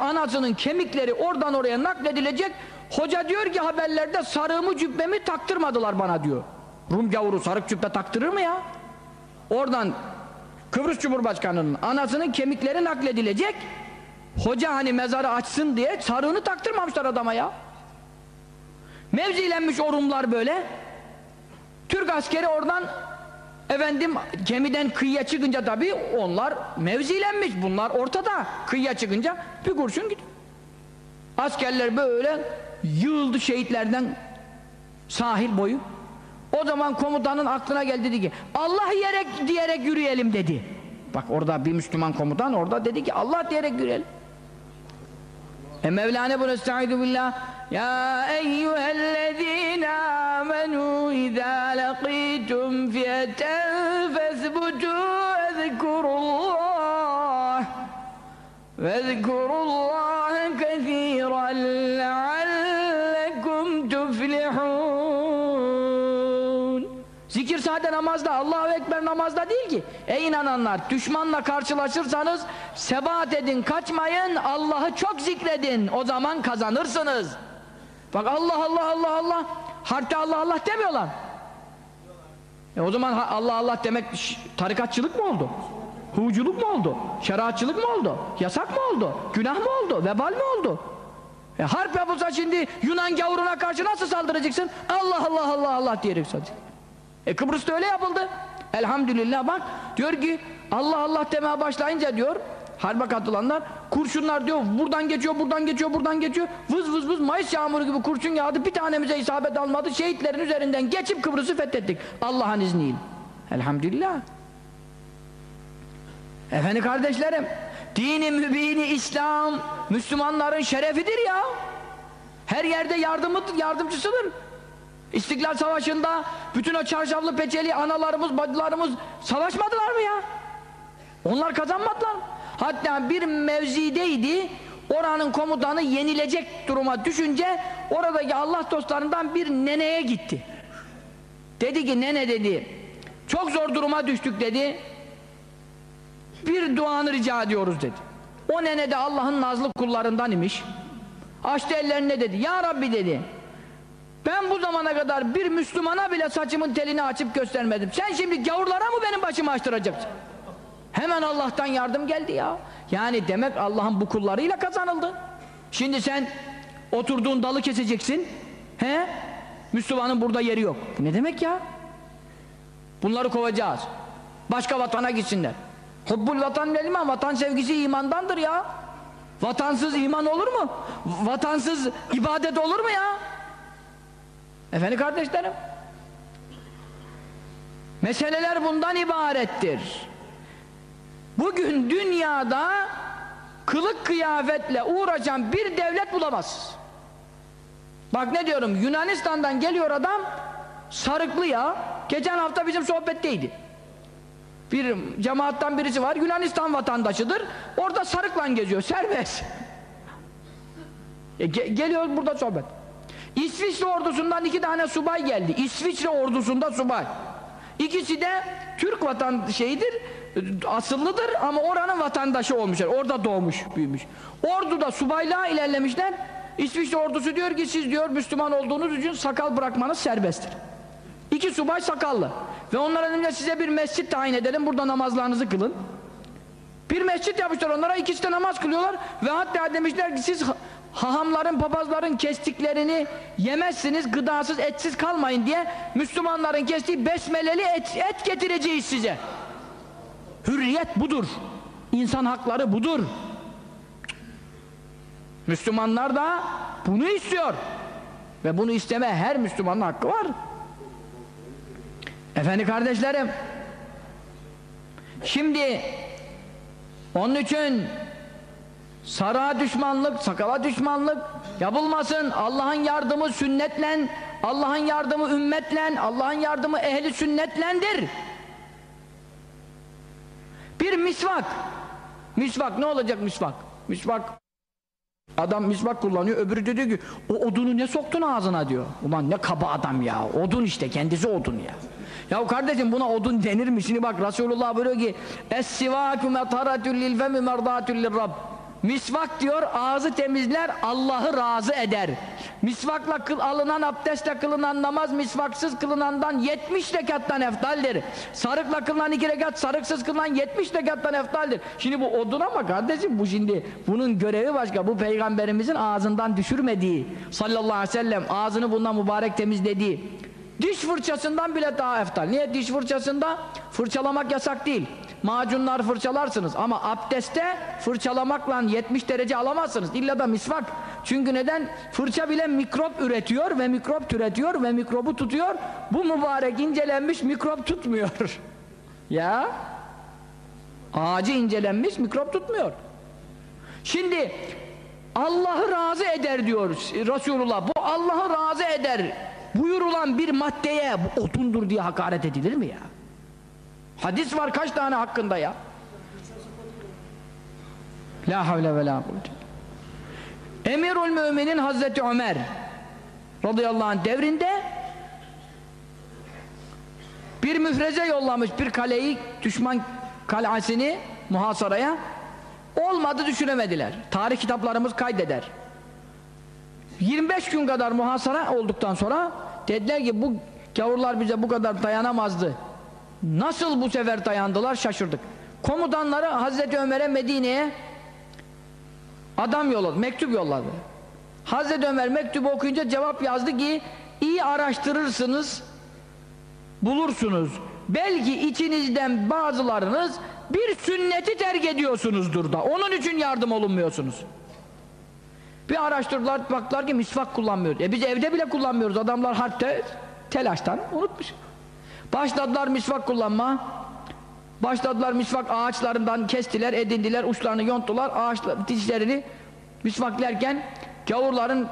anasının kemikleri oradan oraya nakledilecek. Hoca diyor ki haberlerde sarığımı cübbemi taktırmadılar bana diyor. Rum gavuru sarık cübbe taktırır mı ya? Oradan Kıbrıs Cumhurbaşkanı'nın anasının kemikleri nakledilecek. Hoca hani mezarı açsın diye sarığını taktırmamışlar adama ya. Mevzilenmiş o Rumlar böyle. Türk askeri oradan efendim gemiden kıyıya çıkınca tabii onlar mevzilenmiş. Bunlar ortada. Kıyıya çıkınca bir kurşun gidiyor. Askerler böyle yığıldı şehitlerden sahil boyu. O zaman komutanın aklına geldi dedi ki Allah diyerek, diyerek yürüyelim dedi. Bak orada bir Müslüman komutan orada dedi ki Allah diyerek yürüyelim. مولانا استعيذ بالله يا أيها الذين آمنوا إذا لقيتم فئة فاثبتوا واذكروا الله واذكروا الله كثيرا لعلكم sadece namazda, Allahu Ekber namazda değil ki. Ey inananlar, düşmanla karşılaşırsanız sebat edin, kaçmayın, Allah'ı çok zikredin. O zaman kazanırsınız. Bak Allah Allah Allah Allah, harpte Allah Allah demiyorlar. E o zaman Allah Allah demek tarikatçılık mı oldu? Huculuk mu oldu? Şeriatçılık mı oldu? Yasak mı oldu? Günah mı oldu? Vebal mi oldu? E harp yapılsa şimdi Yunan gavuruna karşı nasıl saldıracaksın? Allah Allah Allah Allah diyerek saldıracaksın. E Kıbrıs'ta öyle yapıldı. Elhamdülillah bak diyor ki Allah Allah demeye başlayınca diyor harbe katılanlar kurşunlar diyor buradan geçiyor buradan geçiyor buradan geçiyor vız vız vız Mayıs yağmuru gibi kurşun yağdı bir tanemize isabet almadı şehitlerin üzerinden geçip Kıbrıs'ı fethettik Allah'ın izniyle. Elhamdülillah. Efendim kardeşlerim dini mübini İslam Müslümanların şerefidir ya. Her yerde yardımı, yardımcısıdır. İstiklal Savaşı'nda bütün o çarşaflı peçeli analarımız, bacılarımız savaşmadılar mı ya? Onlar kazanmadılar? Hatta bir mevzideydi, oranın komutanı yenilecek duruma düşünce oradaki Allah dostlarından bir neneye gitti. Dedi ki nene dedi çok zor duruma düştük dedi bir duanı rica ediyoruz dedi. O nene de Allah'ın nazlı kullarından imiş. Açtı ellerine dedi. Ya Rabbi dedi. Ben bu zamana kadar bir Müslümana bile saçımın telini açıp göstermedim. Sen şimdi gavurlara mı benim başımı açtıracaksın? Hemen Allah'tan yardım geldi ya. Yani demek Allah'ın bu kullarıyla kazanıldı. Şimdi sen oturduğun dalı keseceksin. He? Müslümanın burada yeri yok. Ne demek ya? Bunları kovacağız. Başka vatana gitsinler. Hubbul vatan iman? Vatan sevgisi imandandır ya. Vatansız iman olur mu? Vatansız ibadet olur mu ya? Efendim kardeşlerim. Meseleler bundan ibarettir. Bugün dünyada kılık kıyafetle uğraşan bir devlet bulamaz. Bak ne diyorum Yunanistan'dan geliyor adam sarıklı ya. Geçen hafta bizim sohbetteydi. Bir cemaattan birisi var Yunanistan vatandaşıdır. Orada sarıkla geziyor serbest. E, ge geliyor burada sohbet. İsviçre ordusundan iki tane subay geldi. İsviçre ordusunda subay. İkisi de Türk vatan şeyidir, asıllıdır ama oranın vatandaşı olmuşlar. Orada doğmuş, büyümüş. Orduda subaylığa ilerlemişler. İsviçre ordusu diyor ki siz diyor Müslüman olduğunuz için sakal bırakmanız serbesttir. İki subay sakallı. Ve onlara demişler size bir mescit tayin edelim burada namazlarınızı kılın. Bir mescit yapmışlar onlara ikisi de namaz kılıyorlar ve hatta demişler ki siz hahamların papazların kestiklerini yemezsiniz gıdasız etsiz kalmayın diye Müslümanların kestiği besmeleli et, et getireceğiz size. Hürriyet budur. İnsan hakları budur. Müslümanlar da bunu istiyor. Ve bunu isteme her Müslümanın hakkı var. Efendi kardeşlerim şimdi onun için sarığa düşmanlık, sakala düşmanlık yapılmasın. Allah'ın yardımı sünnetle, Allah'ın yardımı ümmetle, Allah'ın yardımı ehli sünnetlendir. Bir misvak. Misvak ne olacak misvak? Misvak Adam misvak kullanıyor, öbürü de diyor ki o odunu ne soktun ağzına diyor. Ulan ne kaba adam ya, odun işte, kendisi odun ya. Ya kardeşim buna odun denir mi? Şimdi bak Resulullah buyuruyor ki Es-sivâkü metaratül lil femi merdatül lirrab Misvak diyor ağzı temizler Allah'ı razı eder. Misvakla kıl, alınan abdestle kılınan namaz misvaksız kılınandan 70 rekattan eftaldir. Sarıkla kılınan iki rekat sarıksız kılınan 70 rekattan eftaldir. Şimdi bu odun ama kardeşim bu şimdi bunun görevi başka. Bu peygamberimizin ağzından düşürmediği sallallahu aleyhi ve sellem ağzını bundan mübarek temizlediği diş fırçasından bile daha eftal. Niye diş fırçasında fırçalamak yasak değil. Macunlar fırçalarsınız ama abdeste fırçalamakla 70 derece alamazsınız. İlla da misvak. Çünkü neden? Fırça bile mikrop üretiyor ve mikrop türetiyor ve mikrobu tutuyor. Bu mübarek incelenmiş mikrop tutmuyor. ya ağacı incelenmiş mikrop tutmuyor. Şimdi Allah'ı razı eder diyor Resulullah. Bu Allah'ı razı eder buyurulan bir maddeye bu odundur diye hakaret edilir mi ya? Hadis var kaç tane hakkında ya? La havle ve la kuvvete. Emirül Müminin Hazreti Ömer radıyallahu anh devrinde bir müfreze yollamış bir kaleyi düşman kalesini muhasaraya olmadı düşüremediler. Tarih kitaplarımız kaydeder. 25 gün kadar muhasara olduktan sonra dediler ki bu gavurlar bize bu kadar dayanamazdı. Nasıl bu sefer dayandılar şaşırdık. Komutanları Hazreti Ömer'e Medine'ye adam yolladı, mektup yolladı. Hazreti Ömer mektubu okuyunca cevap yazdı ki iyi araştırırsınız bulursunuz. Belki içinizden bazılarınız bir sünneti terk ediyorsunuzdur da. Onun için yardım olunmuyorsunuz. Bir araştırdılar, baktılar ki misvak kullanmıyoruz. E biz evde bile kullanmıyoruz. Adamlar harpte telaştan unutmuş. Başladılar misvak kullanma. Başladılar misvak ağaçlarından kestiler, edindiler, uçlarını yonttular, ağaçlar, dişlerini misvaklerken gavurların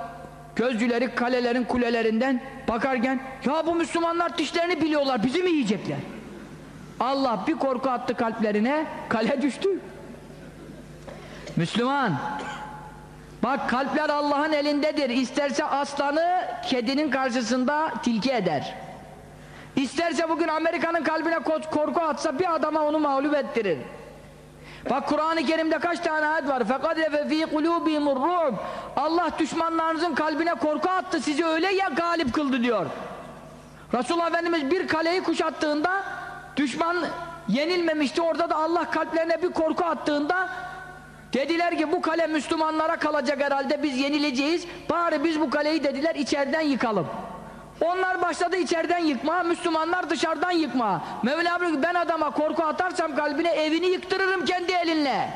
gözcüleri kalelerin kulelerinden bakarken ya bu Müslümanlar dişlerini biliyorlar, bizi mi yiyecekler? Allah bir korku attı kalplerine, kale düştü. Müslüman Bak kalpler Allah'ın elindedir. İsterse aslanı kedinin karşısında tilki eder. İsterse bugün Amerika'nın kalbine korku atsa bir adama onu mağlup ettirir. Bak Kur'an-ı Kerim'de kaç tane ayet var? Fakat fî kulûbihimur ru'b. Allah düşmanlarınızın kalbine korku attı. Sizi öyle ya galip kıldı diyor. Resulullah Efendimiz bir kaleyi kuşattığında düşman yenilmemişti. Orada da Allah kalplerine bir korku attığında dediler ki bu kale Müslümanlara kalacak herhalde biz yenileceğiz. Bari biz bu kaleyi dediler içeriden yıkalım. Onlar başladı içeriden yıkma, Müslümanlar dışarıdan yıkma. Mevla buyuruyor ben adama korku atarsam kalbine evini yıktırırım kendi elinle.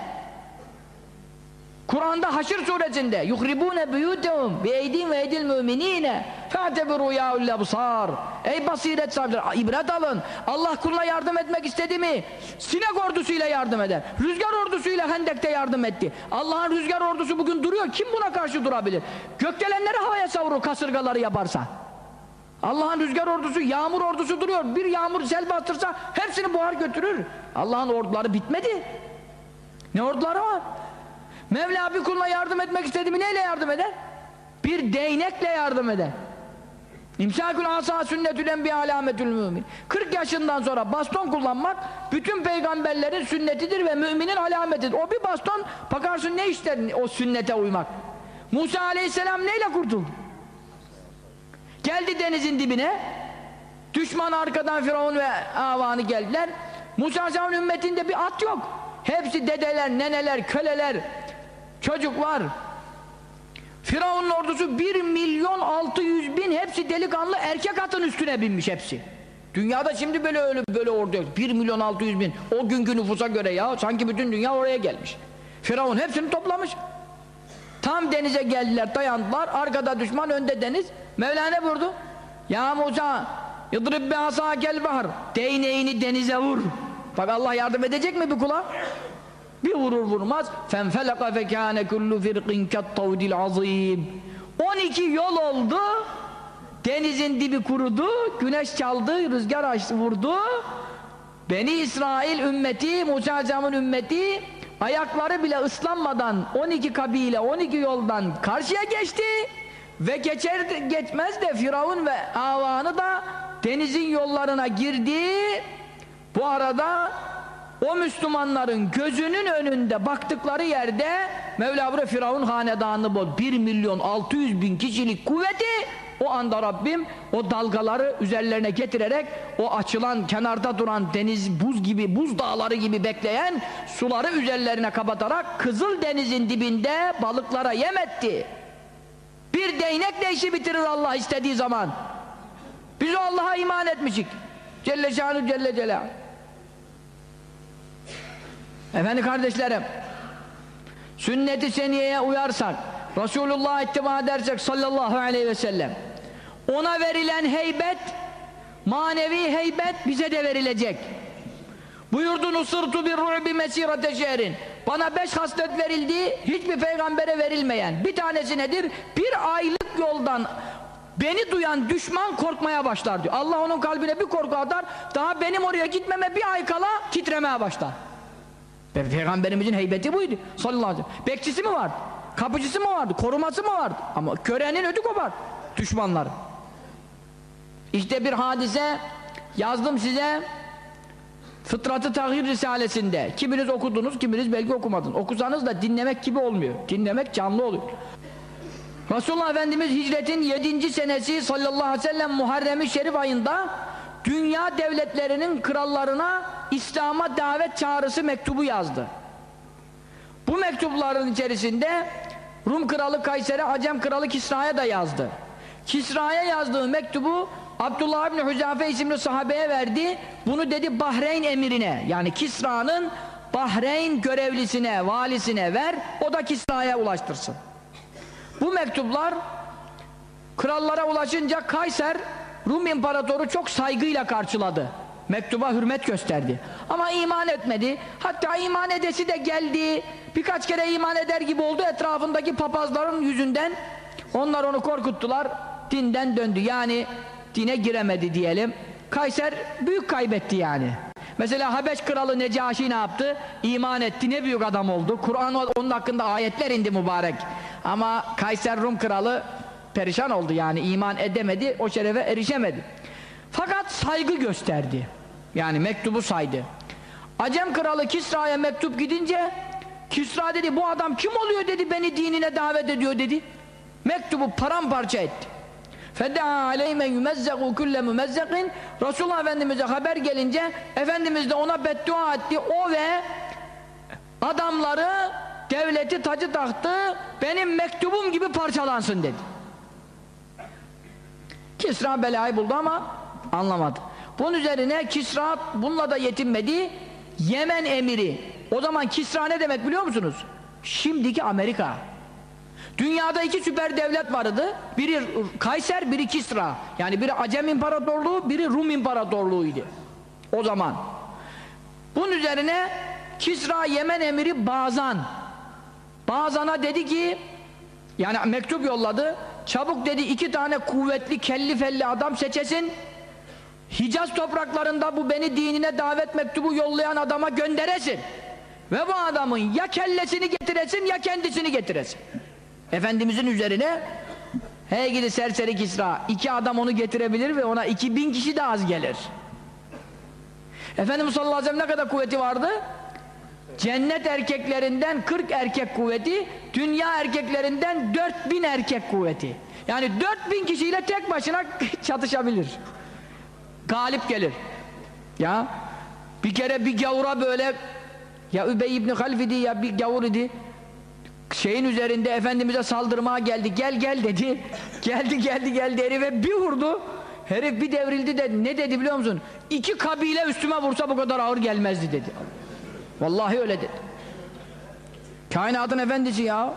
Kur'an'da Haşr suresinde yuhribune buyutehum bi eydin ve eydil müminine fe'tebiru ya'ul absar ey basiret sahipleri ibret alın. Allah kuluna yardım etmek istedi mi? Sinek ordusuyla yardım eder. Rüzgar ordusuyla hendekte yardım etti. Allah'ın rüzgar ordusu bugün duruyor. Kim buna karşı durabilir? Gökdelenleri havaya savurur kasırgaları yaparsa Allah'ın rüzgar ordusu, yağmur ordusu duruyor. Bir yağmur sel bastırsa hepsini buhar götürür. Allah'ın orduları bitmedi. Ne orduları var? Mevla bir kuluna yardım etmek istedi mi neyle yardım eder? Bir değnekle yardım eder. İmsakül asa sünnetül enbiya alametül mümin. 40 yaşından sonra baston kullanmak bütün peygamberlerin sünnetidir ve müminin alametidir. O bir baston bakarsın ne ister o sünnete uymak. Musa aleyhisselam neyle kurtuldu? Geldi denizin dibine. Düşman arkadan Firavun ve avanı geldiler. Musa Aleyhisselam'ın ümmetinde bir at yok. Hepsi dedeler, neneler, köleler, çocuklar. Firavun'un ordusu 1 milyon 600 bin hepsi delikanlı erkek atın üstüne binmiş hepsi. Dünyada şimdi böyle öyle böyle ordu yok. 1 milyon 600 bin. O günkü nüfusa göre ya sanki bütün dünya oraya gelmiş. Firavun hepsini toplamış. Tam denize geldiler, dayandılar. Arkada düşman, önde deniz. Mevlana vurdu. Ya Musa, yadrib bi asakel bahar. Değneğini denize vur. Bak Allah yardım edecek mi bir kula? Bir vurur vurmaz. Fenfelaka fekâne kullu firqin kettavdil azim. 12 yol oldu. Denizin dibi kurudu. Güneş çaldı, rüzgar açtı, vurdu. Beni İsrail ümmeti, Musa Aleyhisselam'ın ümmeti ayakları bile ıslanmadan 12 kabile 12 yoldan karşıya geçti. Ve geçer geçmez de Firavun ve avanı da denizin yollarına girdi. Bu arada o Müslümanların gözünün önünde baktıkları yerde Mevla Firavun hanedanını bol 1 milyon 600 bin kişilik kuvveti o anda Rabbim o dalgaları üzerlerine getirerek o açılan kenarda duran deniz buz gibi buz dağları gibi bekleyen suları üzerlerine kapatarak Kızıl Deniz'in dibinde balıklara yem etti. Bir değnekle işi bitirir Allah istediği zaman. Biz Allah'a iman etmişik. Celle şanu Celle Celal. Efendi kardeşlerim sünnet-i seniyeye uyarsak Resulullah'a ittiba edersek sallallahu aleyhi ve sellem ona verilen heybet manevi heybet bize de verilecek. Buyurdu nusırtu bir ru'bi mesirete şehrin. Bana beş haslet verildi hiçbir peygambere verilmeyen. Bir tanesi nedir? Bir aylık yoldan beni duyan düşman korkmaya başlar diyor. Allah onun kalbine bir korku atar daha benim oraya gitmeme bir ay kala titremeye başlar. Peygamberimizin heybeti buydu sallallahu aleyhi ve sellem. Bekçisi mi vardı? Kapıcısı mı vardı? Koruması mı vardı? Ama körenin ödü kopar düşmanlar işte bir hadise yazdım size. Fıtratı Tahir Risalesinde. Kiminiz okudunuz kiminiz belki okumadınız. Okusanız da dinlemek gibi olmuyor. Dinlemek canlı oluyor. Resulullah Efendimiz hicretin 7. senesi sallallahu aleyhi ve sellem Muharrem-i Şerif ayında dünya devletlerinin krallarına İslam'a davet çağrısı mektubu yazdı. Bu mektupların içerisinde Rum kralı Kayser'e Acem kralı Kisra'ya da yazdı. Kisra'ya yazdığı mektubu Abdullah İbni Hüzafe isimli sahabeye verdi. Bunu dedi Bahreyn emirine yani Kisra'nın Bahreyn görevlisine, valisine ver. O da Kisra'ya ulaştırsın. Bu mektuplar krallara ulaşınca Kayser Rum imparatoru çok saygıyla karşıladı. Mektuba hürmet gösterdi. Ama iman etmedi. Hatta iman edesi de geldi. Birkaç kere iman eder gibi oldu etrafındaki papazların yüzünden. Onlar onu korkuttular. Dinden döndü. Yani dine giremedi diyelim. Kayser büyük kaybetti yani. Mesela Habeş kralı Necaşi ne yaptı? İman etti. Ne büyük adam oldu. Kur'an onun hakkında ayetler indi mübarek. Ama Kayser Rum kralı perişan oldu yani iman edemedi, o şerefe erişemedi. Fakat saygı gösterdi. Yani mektubu saydı. Acem kralı Kisra'ya mektup gidince Kisra dedi bu adam kim oluyor dedi beni dinine davet ediyor dedi. Mektubu paramparça etti. فَدَعَا عَلَيْمَ يُمَزَّقُ كُلَّ مُمَزَّقٍ Resulullah Efendimiz'e haber gelince Efendimiz de ona beddua etti. O ve adamları devleti tacı taktı benim mektubum gibi parçalansın dedi. Kisra belayı buldu ama anlamadı. Bunun üzerine Kisra bununla da yetinmedi. Yemen emiri. O zaman Kisra ne demek biliyor musunuz? Şimdiki Amerika. Dünyada iki süper devlet vardı. Biri Kayser, biri Kisra. Yani biri Acem İmparatorluğu, biri Rum İmparatorluğu'ydu. O zaman. Bunun üzerine Kisra Yemen emiri Bazan. Bazan'a dedi ki yani mektup yolladı. Çabuk dedi iki tane kuvvetli kelli felli adam seçesin. Hicaz topraklarında bu beni dinine davet mektubu yollayan adama gönderesin. Ve bu adamın ya kellesini getiresin ya kendisini getiresin. Efendimizin üzerine hey gidi serseri Kisra iki adam onu getirebilir ve ona iki bin kişi de az gelir. Efendimiz sallallahu aleyhi ve sellem ne kadar kuvveti vardı? Cennet erkeklerinden 40 erkek kuvveti, dünya erkeklerinden 4000 erkek kuvveti. Yani 4000 kişiyle tek başına çatışabilir. Galip gelir. Ya bir kere bir gavura böyle ya Übey ibn Half ya bir gavur idi. Şeyin üzerinde Efendimiz'e saldırmaya geldi. Gel gel dedi. Geldi geldi geldi herife bir vurdu. Herif bir devrildi de ne dedi biliyor musun? İki kabile üstüme vursa bu kadar ağır gelmezdi dedi. Vallahi öyle dedi. Kainatın efendisi ya.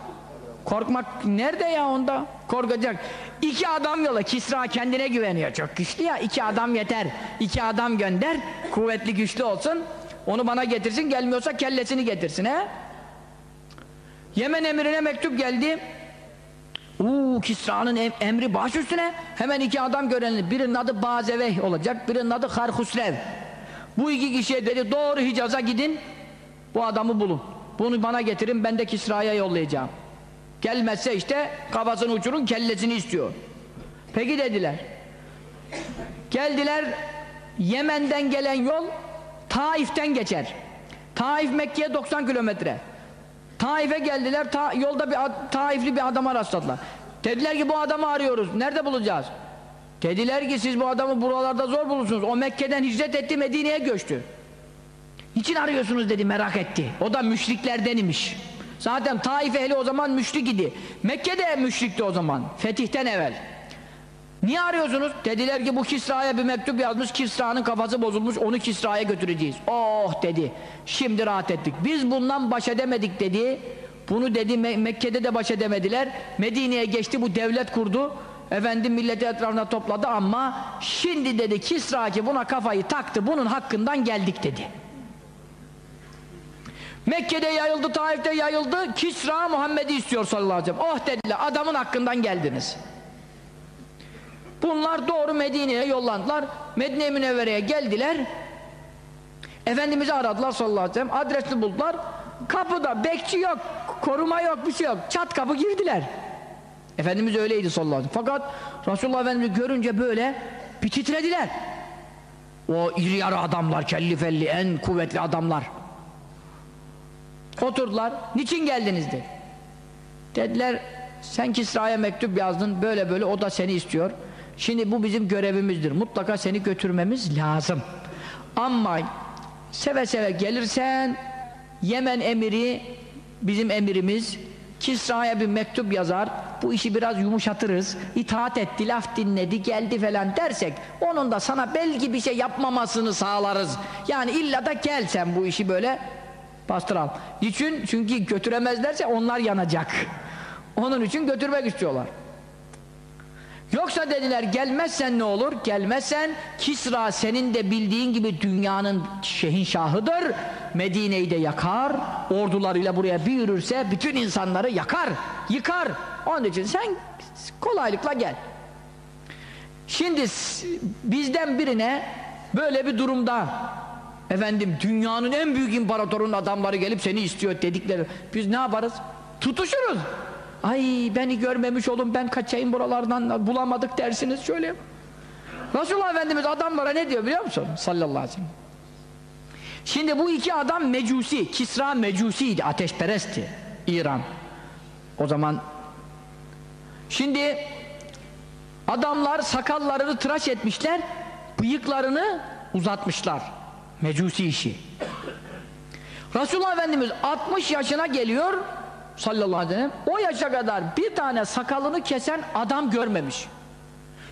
Korkmak nerede ya onda? Korkacak. İki adam yola. Kisra kendine güveniyor. Çok güçlü ya. İki adam yeter. İki adam gönder. Kuvvetli güçlü olsun. Onu bana getirsin. Gelmiyorsa kellesini getirsin he. Yemen emrine mektup geldi. Uuu Kisra'nın em emri baş üstüne. Hemen iki adam görenli. Birinin adı Bazeveh olacak. Birinin adı Harhusrev. Bu iki kişiye dedi doğru Hicaz'a gidin. Bu adamı bulun. Bunu bana getirin ben de Kisra'ya yollayacağım. Gelmezse işte kafasını uçurun kellesini istiyor. Peki dediler. Geldiler Yemen'den gelen yol Taif'ten geçer. Taif Mekke'ye 90 kilometre. Taif'e geldiler ta yolda bir Taifli bir adama rastladılar. Dediler ki bu adamı arıyoruz. Nerede bulacağız? Dediler ki siz bu adamı buralarda zor bulursunuz. O Mekke'den hicret etti Medine'ye göçtü. Niçin arıyorsunuz dedi merak etti. O da müşriklerden imiş. Zaten Taif ehli o zaman müşrik idi. Mekke de müşrikti o zaman. Fetihten evvel. Niye arıyorsunuz? Dediler ki bu Kisra'ya bir mektup yazmış. Kisra'nın kafası bozulmuş. Onu Kisra'ya götüreceğiz. Oh dedi. Şimdi rahat ettik. Biz bundan baş edemedik dedi. Bunu dedi Me Mekke'de de baş edemediler. Medine'ye geçti bu devlet kurdu. Efendim milleti etrafına topladı ama şimdi dedi Kisra ki buna kafayı taktı. Bunun hakkından geldik dedi. Mekke'de yayıldı, Taif'te yayıldı. Kisra Muhammed'i istiyor sallallahu aleyhi ve sellem. Oh dediler, adamın hakkından geldiniz. Bunlar doğru Medine'ye yollandılar. Medine Münevvere'ye geldiler. Efendimiz'i aradılar sallallahu aleyhi ve sellem. Adresini buldular. Kapıda bekçi yok, koruma yok, bir şey yok. Çat kapı girdiler. Efendimiz öyleydi sallallahu aleyhi ve sellem. Fakat Resulullah Efendimiz görünce böyle bir titrediler. O iri yarı adamlar, kelli felli, en kuvvetli adamlar. Oturdular. Niçin geldiniz dedi. Dediler sen Kisra'ya mektup yazdın böyle böyle o da seni istiyor. Şimdi bu bizim görevimizdir. Mutlaka seni götürmemiz lazım. Ama seve seve gelirsen Yemen emiri bizim emirimiz Kisra'ya bir mektup yazar bu işi biraz yumuşatırız itaat etti laf dinledi geldi falan dersek onun da sana belki bir şey yapmamasını sağlarız yani illa da gel sen bu işi böyle bastır al niçin? çünkü götüremezlerse onlar yanacak onun için götürmek istiyorlar Yoksa dediler gelmezsen ne olur? Gelmezsen Kisra senin de bildiğin gibi dünyanın şehinşahıdır. Medine'yi de yakar. Ordularıyla buraya bir yürürse bütün insanları yakar, yıkar. Onun için sen kolaylıkla gel. Şimdi bizden birine böyle bir durumda efendim dünyanın en büyük imparatorunun adamları gelip seni istiyor dedikleri biz ne yaparız? Tutuşuruz. Ay beni görmemiş olun ben kaçayım buralardan bulamadık dersiniz şöyle. Resulullah Efendimiz adamlara ne diyor biliyor musun? Sallallahu aleyhi ve sellem. Şimdi bu iki adam mecusi, Kisra mecusiydi, ateşperestti İran. O zaman şimdi adamlar sakallarını tıraş etmişler, bıyıklarını uzatmışlar. Mecusi işi. Resulullah Efendimiz 60 yaşına geliyor sallallahu aleyhi ve sellem. O yaşa kadar bir tane sakalını kesen adam görmemiş.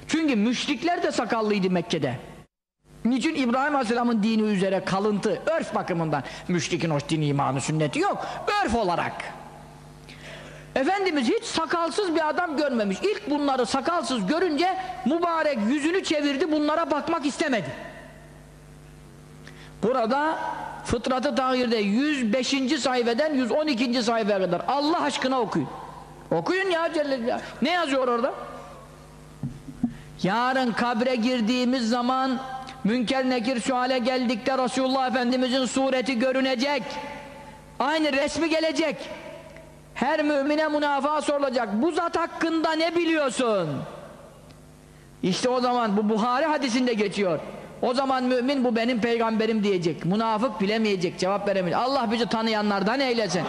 Çünkü müşrikler de sakallıydı Mekke'de. Niçin İbrahim Aleyhisselam'ın dini üzere kalıntı, örf bakımından müşrikin hoş dini imanı sünneti yok, örf olarak. Efendimiz hiç sakalsız bir adam görmemiş. İlk bunları sakalsız görünce mübarek yüzünü çevirdi, bunlara bakmak istemedi. Burada Fıtratı Tahir'de 105. sayfeden 112. sayfaya kadar Allah aşkına okuyun. Okuyun ya Celle. Ne yazıyor orada? Yarın kabre girdiğimiz zaman Münker nekir şu hale geldikte Resulullah Efendimizin sureti görünecek. Aynı resmi gelecek. Her mümine münafaa sorulacak. Bu zat hakkında ne biliyorsun? İşte o zaman bu Buhari hadisinde geçiyor. O zaman mümin bu benim peygamberim diyecek. Münafık bilemeyecek, cevap veremeyecek. Allah bizi tanıyanlardan eylesin.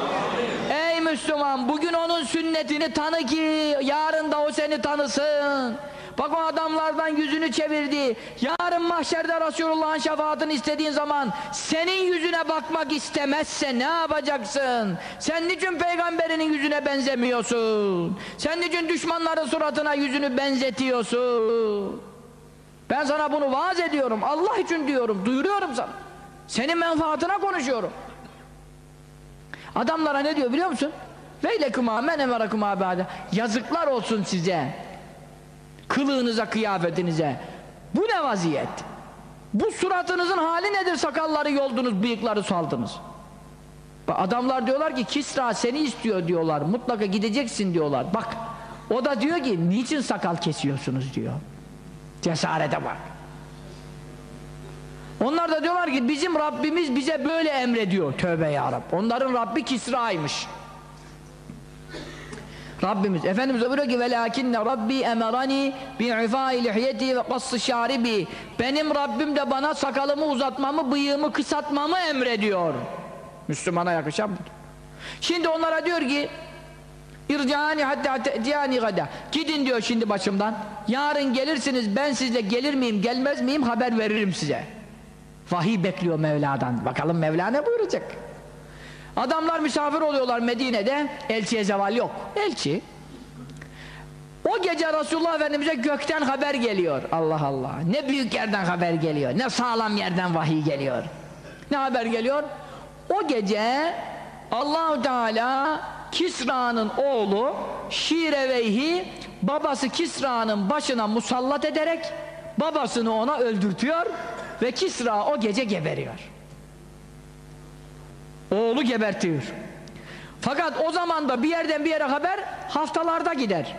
Ey Müslüman bugün onun sünnetini tanı ki yarın da o seni tanısın. Bak o adamlardan yüzünü çevirdi. Yarın mahşerde Resulullah'ın şefaatini istediğin zaman senin yüzüne bakmak istemezse ne yapacaksın? Sen niçin peygamberinin yüzüne benzemiyorsun? Sen niçin düşmanların suratına yüzünü benzetiyorsun? Ben sana bunu vaaz ediyorum. Allah için diyorum. Duyuruyorum sana. Senin menfaatine konuşuyorum. Adamlara ne diyor biliyor musun? Veylekuma men emerakuma ba'de. Yazıklar olsun size. Kılığınıza, kıyafetinize. Bu ne vaziyet? Bu suratınızın hali nedir? Sakalları yoldunuz, bıyıkları saldınız. Adamlar diyorlar ki Kisra seni istiyor diyorlar. Mutlaka gideceksin diyorlar. Bak o da diyor ki niçin sakal kesiyorsunuz diyor. Cesarete bak. Onlar da diyorlar ki bizim Rabbimiz bize böyle emrediyor. Tövbe ya Rab. Onların Rabbi Kisra'ymış. Rabbimiz Efendimiz buyuruyor ki velakinne Rabbi emerani bi'ifai lihiyeti ve kassı şaribi benim Rabbim de bana sakalımı uzatmamı bıyığımı kısaltmamı emrediyor Müslümana yakışan budur şimdi onlara diyor ki ircani hatta te'tiyani gada gidin diyor şimdi başımdan yarın gelirsiniz ben sizle gelir miyim gelmez miyim haber veririm size vahiy bekliyor Mevla'dan bakalım Mevla ne buyuracak Adamlar misafir oluyorlar Medine'de, elçiye zeval yok. Elçi. O gece Resulullah Efendimiz'e gökten haber geliyor. Allah Allah. Ne büyük yerden haber geliyor. Ne sağlam yerden vahiy geliyor. Ne haber geliyor? O gece Allahu Teala Kisra'nın oğlu Şireveyhi babası Kisra'nın başına musallat ederek babasını ona öldürtüyor ve Kisra o gece geberiyor. Oğlu gebertiyor. Fakat o zaman da bir yerden bir yere haber haftalarda gider.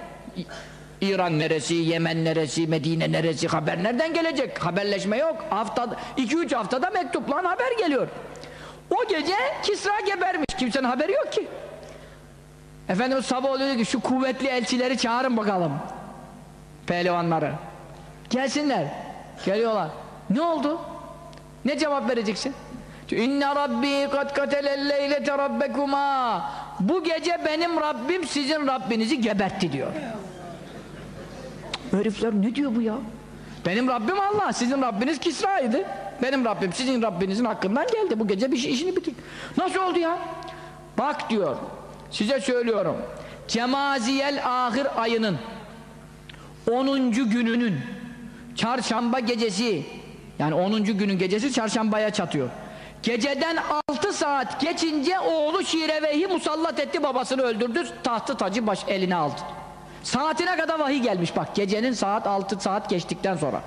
İran neresi, Yemen neresi, Medine neresi haber nereden gelecek? Haberleşme yok. Hafta, iki üç haftada mektupla haber geliyor. O gece Kisra gebermiş. Kimsenin haberi yok ki. Efendimiz sabah oluyor ki şu kuvvetli elçileri çağırın bakalım. Pehlivanları. Gelsinler. Geliyorlar. Ne oldu? Ne cevap vereceksin? İnne Rabbi kad katelel leylete rabbekuma Bu gece benim Rabbim sizin Rabbinizi gebertti diyor. Herifler ne diyor bu ya? Benim Rabbim Allah, sizin Rabbiniz Kisra'ydı. Benim Rabbim sizin Rabbinizin hakkından geldi. Bu gece bir işini bitir. Nasıl oldu ya? Bak diyor, size söylüyorum. Cemaziyel ahir ayının 10. gününün çarşamba gecesi yani 10. günün gecesi çarşambaya çatıyor. Geceden 6 saat geçince oğlu Şirevehi musallat etti babasını öldürdü tahtı tacı baş eline aldı. Saatine kadar vahiy gelmiş bak gecenin saat 6 saat geçtikten sonra.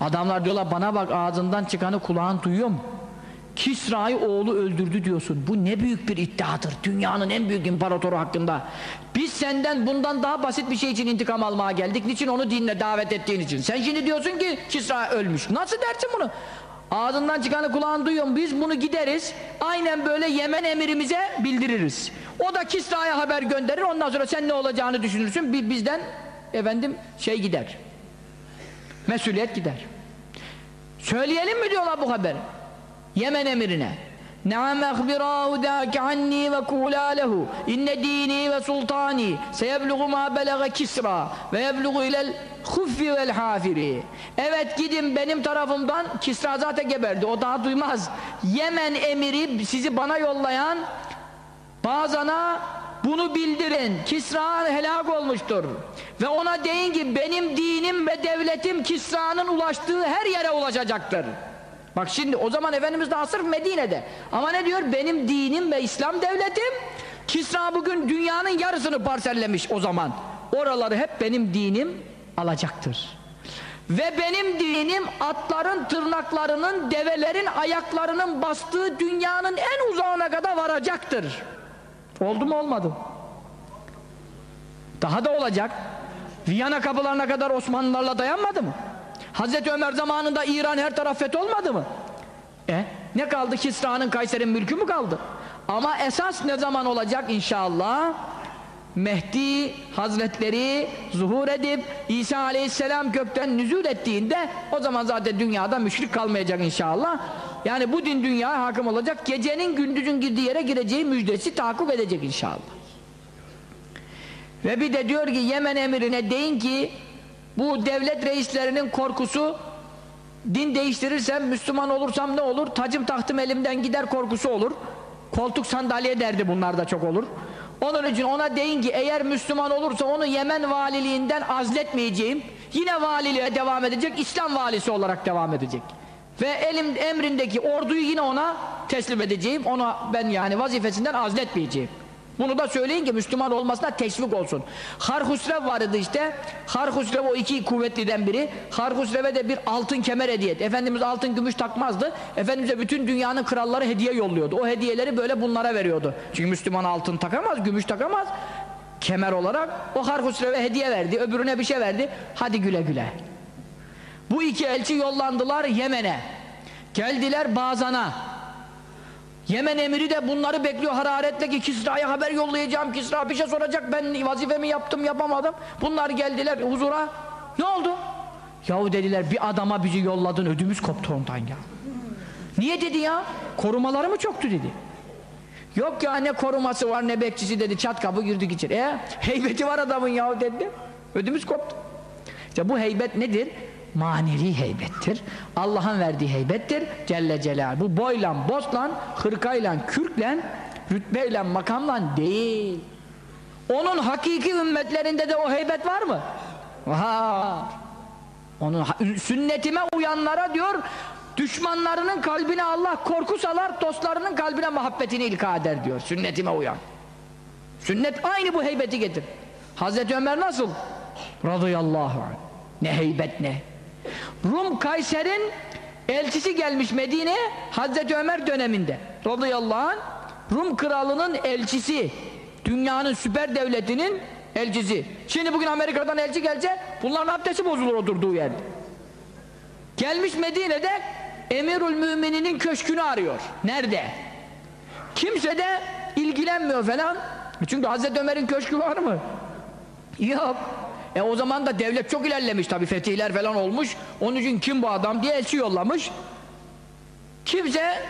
Adamlar diyorlar bana bak ağzından çıkanı kulağın duyuyor mu? Kisra'yı oğlu öldürdü diyorsun. Bu ne büyük bir iddiadır. Dünyanın en büyük imparatoru hakkında. Biz senden bundan daha basit bir şey için intikam almaya geldik. Niçin onu dinle davet ettiğin için. Sen şimdi diyorsun ki Kisra ölmüş. Nasıl dersin bunu? Ağzından çıkanı kulağın duyuyor. Biz bunu gideriz. Aynen böyle Yemen emirimize bildiririz. O da Kisra'ya haber gönderir. Ondan sonra sen ne olacağını düşünürsün. Bi- Bizden efendim şey gider. Mesuliyet gider. Söyleyelim mi diyorlar bu haberi? Yemen emirine. Naam akhbirahu dâke anni ve kûlâ lehu inne dîni ve sultani seyebluğu mâ belege kisra ve yebluğu ilel huffi vel hafiri Evet gidin benim tarafımdan Kisra zaten geberdi o daha duymaz Yemen emiri sizi bana yollayan Bazana bunu bildirin. Kisra helak olmuştur. Ve ona deyin ki benim dinim ve devletim Kisra'nın ulaştığı her yere ulaşacaktır. Bak şimdi o zaman Efendimiz daha sırf Medine'de. Ama ne diyor? Benim dinim ve İslam devletim Kisra bugün dünyanın yarısını parsellemiş o zaman. Oraları hep benim dinim alacaktır. Ve benim dinim atların tırnaklarının, develerin ayaklarının bastığı dünyanın en uzağına kadar varacaktır. Oldu mu olmadı? Daha da olacak. Viyana kapılarına kadar Osmanlılarla dayanmadı mı? Hazreti Ömer zamanında İran her taraf fetholmadı mı? E ne kaldı? Kisra'nın Kayser'in mülkü mü kaldı? Ama esas ne zaman olacak inşallah? Mehdi Hazretleri zuhur edip İsa Aleyhisselam gökten nüzul ettiğinde o zaman zaten dünyada müşrik kalmayacak inşallah. Yani bu din dünyaya hakim olacak. Gecenin gündüzün girdiği yere gireceği müjdesi tahakkuk edecek inşallah. Ve bir de diyor ki Yemen emirine deyin ki bu devlet reislerinin korkusu din değiştirirsem Müslüman olursam ne olur? Tacım tahtım elimden gider korkusu olur. Koltuk sandalye derdi bunlar da çok olur. Onun için ona deyin ki eğer Müslüman olursa onu Yemen valiliğinden azletmeyeceğim. Yine valiliğe devam edecek. İslam valisi olarak devam edecek. Ve elim emrindeki orduyu yine ona teslim edeceğim. Ona ben yani vazifesinden azletmeyeceğim. Bunu da söyleyin ki Müslüman olmasına teşvik olsun. Harhusrev vardı işte. Harhusrev o iki kuvvetliden biri. Harhusrev'e de bir altın kemer hediye etti. Efendimiz altın gümüş takmazdı. Efendimiz'e bütün dünyanın kralları hediye yolluyordu. O hediyeleri böyle bunlara veriyordu. Çünkü Müslüman altın takamaz, gümüş takamaz. Kemer olarak o Harhusrev'e hediye verdi. Öbürüne bir şey verdi. Hadi güle güle. Bu iki elçi yollandılar Yemen'e. Geldiler Bazan'a. Yemen emiri de bunları bekliyor hararetle ki Kisra'ya haber yollayacağım. Kisra bir şey soracak. Ben vazifemi yaptım yapamadım. Bunlar geldiler huzura. Ne oldu? Yahu dediler bir adama bizi yolladın ödümüz koptu ondan ya. Niye dedi ya? Korumaları mı çoktu dedi. Yok ya ne koruması var ne bekçisi dedi. Çat kapı girdik içeri. E heybeti var adamın yahu dedi. Ödümüz koptu. İşte bu heybet nedir? Manevi heybettir. Allah'ın verdiği heybettir. Celle Celal. Bu boylan, boslan, hırkayla, kürklen, rütbeyle, makamla değil. Onun hakiki ümmetlerinde de o heybet var mı? Var. Onun sünnetime uyanlara diyor düşmanlarının kalbine Allah korku salar, dostlarının kalbine muhabbetini ilka eder diyor. Sünnetime uyan. Sünnet aynı bu heybeti getir. Hazreti Ömer nasıl? Radıyallahu anh. Ne heybet ne. Rum Kayser'in elçisi gelmiş Medine'ye Hazreti Ömer döneminde. Radıyallahu anh Rum kralının elçisi dünyanın süper devletinin elçisi. Şimdi bugün Amerika'dan elçi gelse bunların abdesti bozulur oturduğu yerde. Gelmiş Medine'de Emirül Mümininin köşkünü arıyor. Nerede? Kimse de ilgilenmiyor falan. Çünkü Hazreti Ömer'in köşkü var mı? Yok e o zaman da devlet çok ilerlemiş tabi fetihler falan olmuş. Onun için kim bu adam diye elçi yollamış. Kimse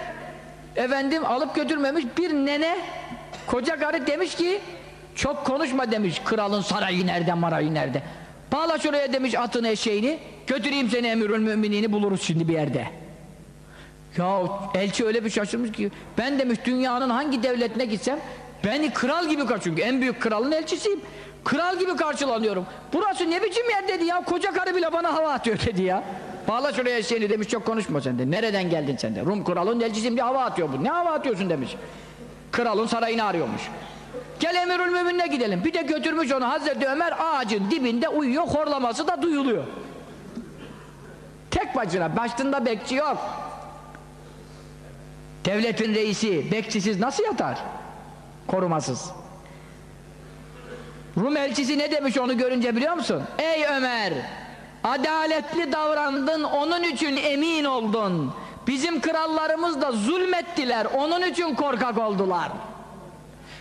efendim alıp götürmemiş bir nene koca karı demiş ki çok konuşma demiş kralın sarayı nerede marayı nerede. Bağla şuraya demiş atını eşeğini götüreyim seni emirül müminini buluruz şimdi bir yerde. Ya elçi öyle bir şaşırmış ki ben demiş dünyanın hangi devletine gitsem beni kral gibi kaç çünkü en büyük kralın elçisiyim. Kral gibi karşılanıyorum. Burası ne biçim yer dedi ya. Koca karı bile bana hava atıyor dedi ya. Bağla şuraya seni demiş çok konuşma sen de. Nereden geldin sen de? Rum kralın elçisiyim bir hava atıyor bu. Ne hava atıyorsun demiş. Kralın sarayını arıyormuş. Gel emirül müminine gidelim. Bir de götürmüş onu Hazreti Ömer ağacın dibinde uyuyor. Horlaması da duyuluyor. Tek başına. Başında bekçi yok. Devletin reisi bekçisiz nasıl yatar? Korumasız. Rum elçisi ne demiş onu görünce biliyor musun? Ey Ömer! Adaletli davrandın, onun için emin oldun. Bizim krallarımız da zulmettiler. Onun için korkak oldular.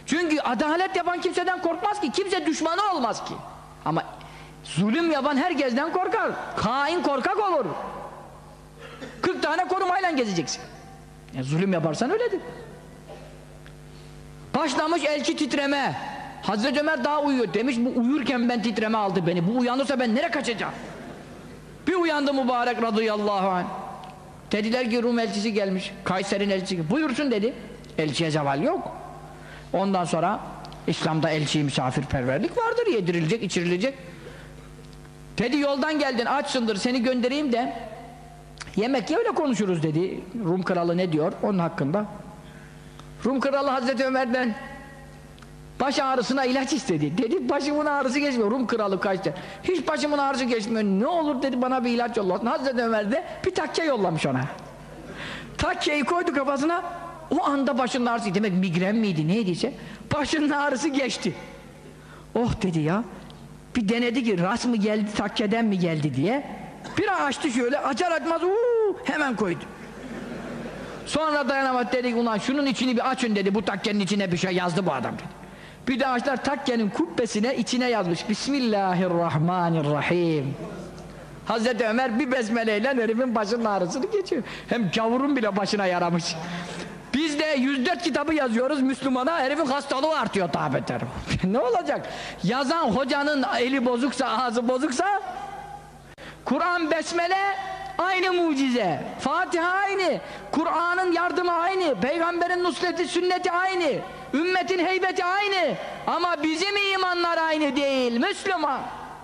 Çünkü adalet yapan kimseden korkmaz ki. Kimse düşmanı olmaz ki. Ama zulüm yapan herkesten korkar. Kain korkak olur. 40 tane korumayla gezeceksin. Ya zulüm yaparsan öyledir. Başlamış elçi titreme. Hazreti Ömer daha uyuyor. Demiş bu uyurken ben titreme aldı beni. Bu uyanırsa ben nereye kaçacağım? Bir uyandı mübarek radıyallahu anh. Dediler ki Rum elçisi gelmiş. Kayser'in elçisi. Buyursun dedi. Elçiye zeval yok. Ondan sonra İslam'da elçi misafirperverlik vardır. Yedirilecek, içirilecek. Dedi yoldan geldin açsındır seni göndereyim de yemek ye öyle konuşuruz dedi. Rum kralı ne diyor onun hakkında? Rum kralı Hazreti Ömer'den baş ağrısına ilaç istedi. Dedi başımın ağrısı geçmiyor. Rum kralı kaçtı. Hiç başımın ağrısı geçmiyor. Ne olur dedi bana bir ilaç yollasın. Hazreti Ömer de bir takke yollamış ona. Takkeyi koydu kafasına. O anda başının ağrısı demek migren miydi neydiyse başının ağrısı geçti. Oh dedi ya. Bir denedi ki ras mı geldi takkeden mi geldi diye. Bir açtı şöyle açar açmaz uuu, hemen koydu. Sonra dayanamadı dedi ulan şunun içini bir açın dedi bu takkenin içine bir şey yazdı bu adam dedi. Bir de açtılar takkenin kubbesine içine yazmış Bismillahirrahmanirrahim. Hazreti Ömer bir besmeleyle herifin başının ağrısını geçiyor. Hem gavurun bile başına yaramış. Biz de 104 kitabı yazıyoruz Müslümana herifin hastalığı artıyor beter. ne olacak? Yazan hocanın eli bozuksa ağzı bozuksa Kur'an besmele aynı mucize. Fatiha aynı. Kur'an'ın yardımı aynı. Peygamberin nusreti sünneti aynı. Ümmetin heybeti aynı. Ama bizim imanlar aynı değil. Müslüman.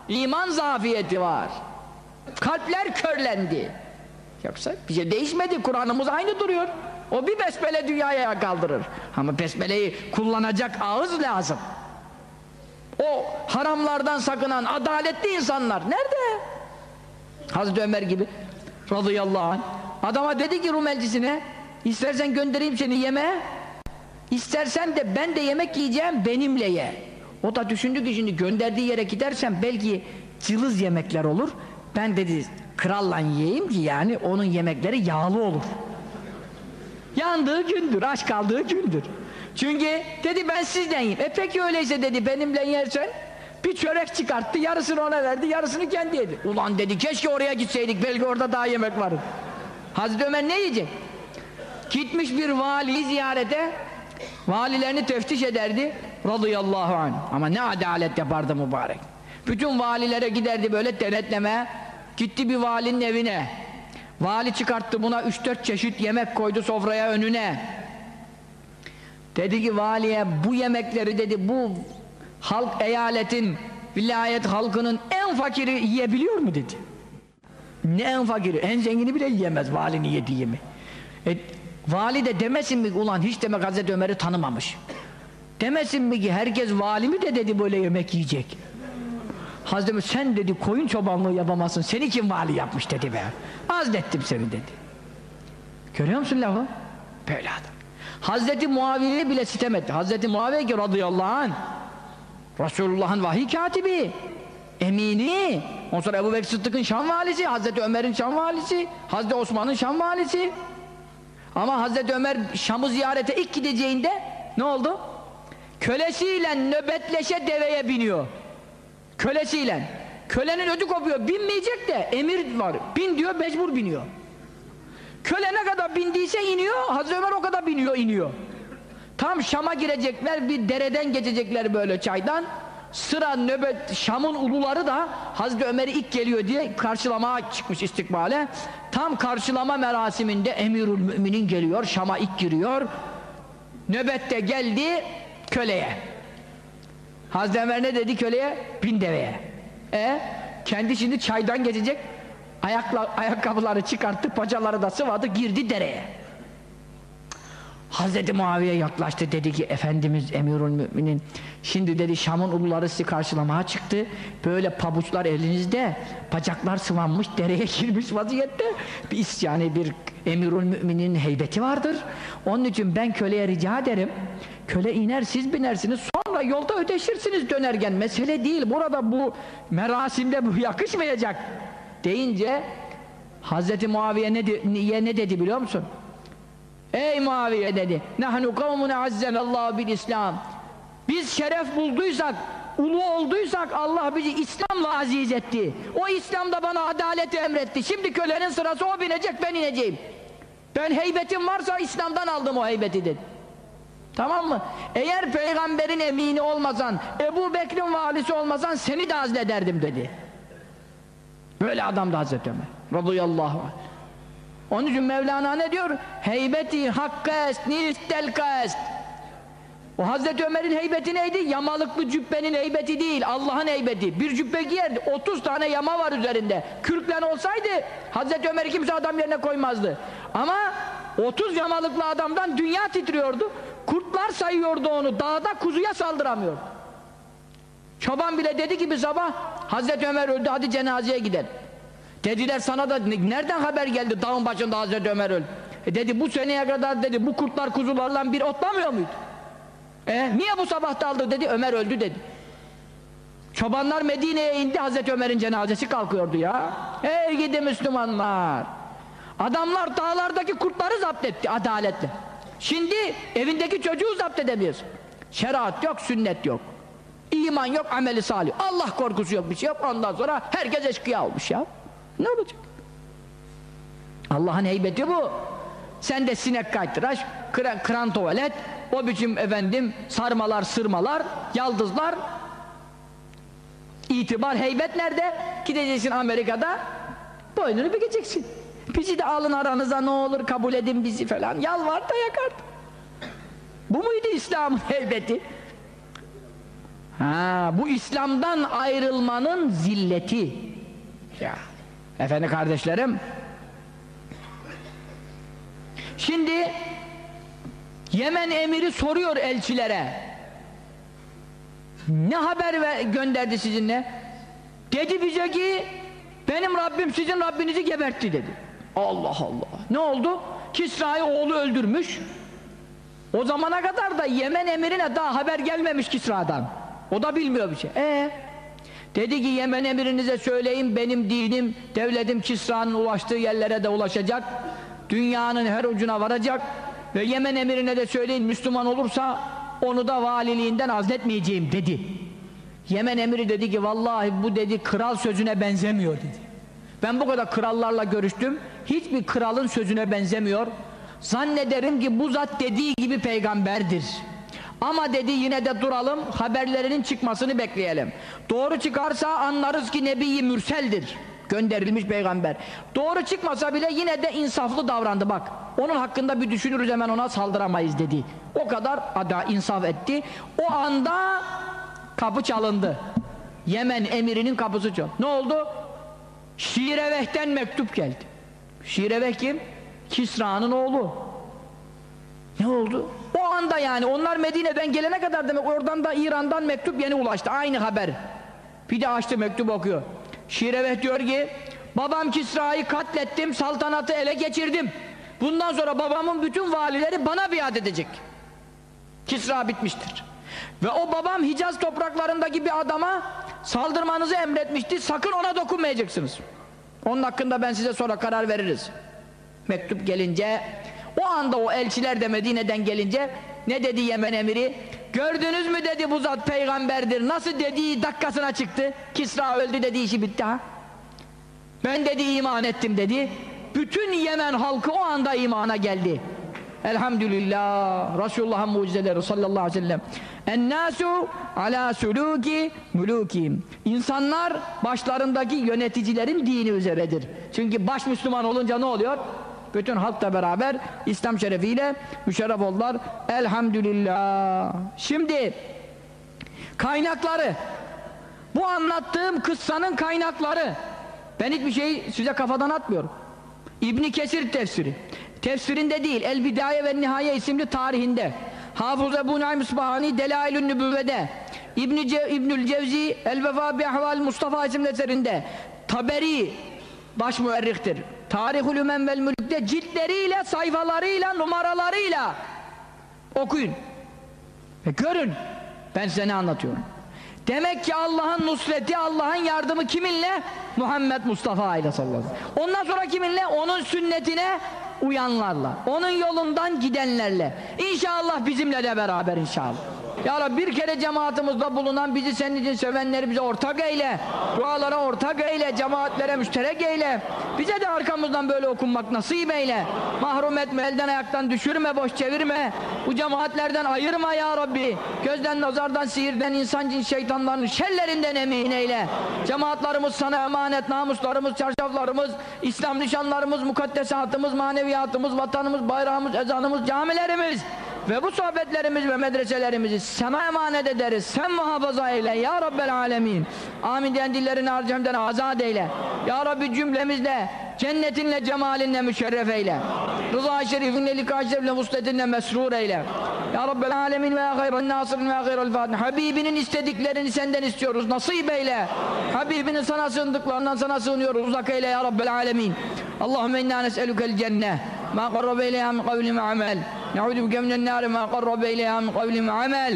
İman zafiyeti var. Kalpler körlendi. Yoksa bir şey değişmedi. Kur'an'ımız aynı duruyor. O bir besmele dünyaya kaldırır. Ama besmeleyi kullanacak ağız lazım. O haramlardan sakınan adaletli insanlar nerede? Hazreti Ömer gibi radıyallahu anh adama dedi ki Rum elçisine istersen göndereyim seni yemeğe istersen de ben de yemek yiyeceğim benimle ye o da düşündü ki şimdi gönderdiği yere gidersem belki cılız yemekler olur ben dedi kralla yiyeyim ki yani onun yemekleri yağlı olur yandığı gündür aç kaldığı gündür çünkü dedi ben sizden yiyeyim e peki öyleyse dedi benimle yersen bir çörek çıkarttı, yarısını ona verdi, yarısını kendi yedi. Ulan dedi, keşke oraya gitseydik, belki orada daha yemek vardı. Hazreti Ömer ne yiyecek? Gitmiş bir valiyi ziyarete, valilerini teftiş ederdi, radıyallahu anh. Ama ne adalet yapardı mübarek. Bütün valilere giderdi böyle denetleme, gitti bir valinin evine. Vali çıkarttı buna 3-4 çeşit yemek koydu sofraya önüne. Dedi ki valiye bu yemekleri dedi bu halk eyaletin vilayet halkının en fakiri yiyebiliyor mu dedi. Ne en fakiri? En zengini bile yiyemez valinin yediği mi? E, vali de demesin mi ulan hiç demek Hazreti Ömer'i tanımamış. Demesin mi ki herkes vali mi de dedi böyle yemek yiyecek. Hazreti Ömer sen dedi koyun çobanlığı yapamazsın seni kim vali yapmış dedi be. Azlettim seni dedi. Görüyor musun lafı? Böyle adam. Hazreti Muaviye'ye bile sitem etti. Hazreti Muaviye ki radıyallahu anh Resulullah'ın vahiy katibi emini ondan sonra Ebu Bekir Sıddık'ın Şam valisi Hazreti Ömer'in Şam valisi Hazreti Osman'ın Şam valisi ama Hazreti Ömer Şam'ı ziyarete ilk gideceğinde ne oldu? kölesiyle nöbetleşe deveye biniyor. Kölesiyle. Kölenin ödü kopuyor. Binmeyecek de emir var. Bin diyor mecbur biniyor. Köle ne kadar bindiyse iniyor Hazreti Ömer o kadar biniyor iniyor. Tam Şam'a girecekler bir dereden geçecekler böyle çaydan. Sıra nöbet Şam'ın uluları da Hazreti Ömer'i ilk geliyor diye karşılamaya çıkmış istikbale. Tam karşılama merasiminde Emirül Müminin geliyor Şam'a ilk giriyor. Nöbette geldi köleye. Hazreti Ömer ne dedi köleye? Bin deveye. E kendi şimdi çaydan geçecek. Ayakla, ayakkabıları çıkarttı, paçaları da sıvadı, girdi dereye. Hazreti Muaviye yaklaştı dedi ki Efendimiz Emirül Müminin. Şimdi dedi Şam'ın uluları sizi karşılamaya çıktı. Böyle pabuçlar elinizde bacaklar sıvanmış dereye girmiş vaziyette bir isyanı bir Emirül Müminin heybeti vardır. Onun için ben köleye rica ederim köle iner siz binersiniz sonra yolda ödeşirsiniz dönerken. Mesele değil burada bu merasimde bu yakışmayacak deyince Hazreti Muaviye ne, de- ne dedi biliyor musun? Ey Muaviye dedi. Nahnu kavmun azzenallahu bil İslam. Biz şeref bulduysak, ulu olduysak Allah bizi İslam'la aziz etti. O İslam da bana adaleti emretti. Şimdi kölenin sırası o binecek ben ineceğim. Ben heybetim varsa İslam'dan aldım o heybeti dedi. Tamam mı? Eğer peygamberin emini olmasan, Ebu Bekir'in valisi olmasan seni de azlederdim dedi. Böyle adamdı Hazreti Ömer. Radıyallahu anh. Onun için Mevlana ne diyor? Heybeti hakka est, est. O Hazreti Ömer'in heybeti neydi? Yamalıklı cübbenin heybeti değil, Allah'ın heybeti. Bir cübbe giyerdi, 30 tane yama var üzerinde. Kürklen olsaydı Hazreti Ömer'i kimse adam yerine koymazdı. Ama 30 yamalıklı adamdan dünya titriyordu. Kurtlar sayıyordu onu, dağda kuzuya saldıramıyor. Çoban bile dedi ki bir sabah Hazreti Ömer öldü hadi cenazeye gidelim. Dediler sana da "Ne- nereden haber geldi dağın başında Hazreti Ömer öldü. E dedi bu seneye kadar dedi bu kurtlar kuzularla bir otlamıyor muydu? E niye bu sabah daldı dedi Ömer öldü dedi. Çobanlar Medine'ye indi Hazreti Ömer'in cenazesi kalkıyordu ya. Ey gidi Müslümanlar. Adamlar dağlardaki kurtları zapt etti adaletle. Şimdi evindeki çocuğu zapt edemiyorsun. Şeriat yok, sünnet yok. İman yok, ameli salih. Allah korkusu yok, bir şey yok. Ondan sonra herkes eşkıya olmuş ya. Ne olacak? Allah'ın heybeti bu. Sen de sinek kaytıraş, kıran, kıran tuvalet, o biçim efendim sarmalar, sırmalar, yaldızlar. İtibar, heybet nerede? Gideceksin Amerika'da, boynunu bükeceksin. Bizi de alın aranıza ne olur kabul edin bizi falan. Yalvar da yakar. Bu muydu İslam'ın heybeti? Ha, bu İslam'dan ayrılmanın zilleti. Ya. Efendi kardeşlerim. Şimdi Yemen emiri soruyor elçilere. Ne haber gönderdi sizinle? Dedi bize ki benim Rabbim sizin Rabbinizi gebertti dedi. Allah Allah. Ne oldu? Kisra'yı oğlu öldürmüş. O zamana kadar da Yemen emirine daha haber gelmemiş Kisra'dan. O da bilmiyor bir şey. Ee, dedi ki Yemen emirinize söyleyin benim dinim, devletim Kisra'nın ulaştığı yerlere de ulaşacak. Dünyanın her ucuna varacak. Ve Yemen emirine de söyleyin Müslüman olursa onu da valiliğinden azletmeyeceğim dedi. Yemen emiri dedi ki vallahi bu dedi kral sözüne benzemiyor dedi. Ben bu kadar krallarla görüştüm. Hiçbir kralın sözüne benzemiyor. Zannederim ki bu zat dediği gibi peygamberdir. Ama dedi yine de duralım haberlerinin çıkmasını bekleyelim. Doğru çıkarsa anlarız ki Nebi Mürsel'dir. Gönderilmiş peygamber. Doğru çıkmasa bile yine de insaflı davrandı bak. Onun hakkında bir düşünürüz hemen ona saldıramayız dedi. O kadar ada insaf etti. O anda kapı çalındı. Yemen emirinin kapısı çalındı. Ne oldu? Şireveh'ten mektup geldi. Şireveh kim? Kisra'nın oğlu. Ne oldu? O anda yani onlar Medine'den gelene kadar demek oradan da İran'dan mektup yeni ulaştı. Aynı haber. Bir de açtı mektup okuyor. Şireveh diyor ki babam Kisra'yı katlettim, saltanatı ele geçirdim. Bundan sonra babamın bütün valileri bana biat edecek. Kisra bitmiştir. Ve o babam Hicaz topraklarındaki bir adama saldırmanızı emretmişti. Sakın ona dokunmayacaksınız. Onun hakkında ben size sonra karar veririz. Mektup gelince o anda o elçiler de Medine'den gelince ne dedi Yemen emiri? Gördünüz mü dedi bu zat peygamberdir. Nasıl dediği dakikasına çıktı. Kisra öldü dedi işi bitti ha. Ben dedi iman ettim dedi. Bütün Yemen halkı o anda imana geldi. Elhamdülillah. Resulullah'ın mucizeleri sallallahu aleyhi ve sellem. Ennâsu alâ sülûki mülûkim. İnsanlar başlarındaki yöneticilerin dini üzeredir. Çünkü baş Müslüman olunca ne oluyor? Bütün halkla beraber İslam şerefiyle müşerref oldular. Elhamdülillah. Şimdi kaynakları bu anlattığım kıssanın kaynakları ben hiçbir şey size kafadan atmıyorum. İbni Kesir tefsiri. Tefsirinde değil, El Bidaye ve Nihaye isimli tarihinde. Hafız Ebu Naim İsbahani Delailün Nübüvve'de. İbn Ce İbnül Cevzi El Vefa bi Ahval Mustafa isimli eserinde. Taberi baş müerrihtir. Tarihül Ümen vel Mülk'te ciltleriyle, sayfalarıyla, numaralarıyla okuyun. Ve görün. Ben size ne anlatıyorum. Demek ki Allah'ın nusreti, Allah'ın yardımı kiminle? Muhammed Mustafa ile sallallahu aleyhi ve sellem. Ondan sonra kiminle? Onun sünnetine uyanlarla. Onun yolundan gidenlerle. İnşallah bizimle de beraber inşallah. Ya Rabbi bir kere cemaatimizde bulunan bizi senin için sevenleri bize ortak eyle. Dualara ortak eyle. Cemaatlere müşterek eyle. Bize de arkamızdan böyle okunmak nasip eyle. Mahrum etme, elden ayaktan düşürme, boş çevirme. Bu cemaatlerden ayırma ya Rabbi. Gözden, nazardan, sihirden, insan cin şeytanların şerlerinden emin eyle. Cemaatlarımız sana emanet, namuslarımız, çarşaflarımız, İslam nişanlarımız, mukaddesatımız, maneviyatımız, vatanımız, bayrağımız, ezanımız, camilerimiz ve bu sohbetlerimiz ve medreselerimizi sana emanet ederiz. Sen muhafaza eyle ya Rabbel alemin. Amin diyen dillerini harcamdan azat eyle. Ya Rabbi cümlemizle cennetinle cemalinle müşerref eyle. Rıza-i şerifinle lika-i şerifle vusletinle mesrur eyle. Ya Rabbel alemin ve ya hayran nasirin ve ya hayral fatihin. Habibinin istediklerini senden istiyoruz. Nasip eyle. Habibinin sana sığındıklarından sana sığınıyoruz. Uzak eyle ya Rabbel alemin. Allahümme inna nes'elukel cenneh. ما قرب إليها من قول وعمل نعوذ بك من النار ما قرب إليها من قول وعمل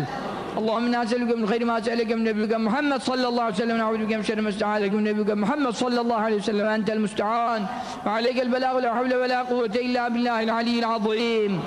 اللهم انا نسالك من خير ما سالك من نبيك محمد صلى الله عليه وسلم نعوذ بك من شر ما استعاذك من نبيك محمد صلى الله عليه وسلم انت المستعان وعليك البلاغ لا حول ولا قوة إلا بالله العلي العظيم.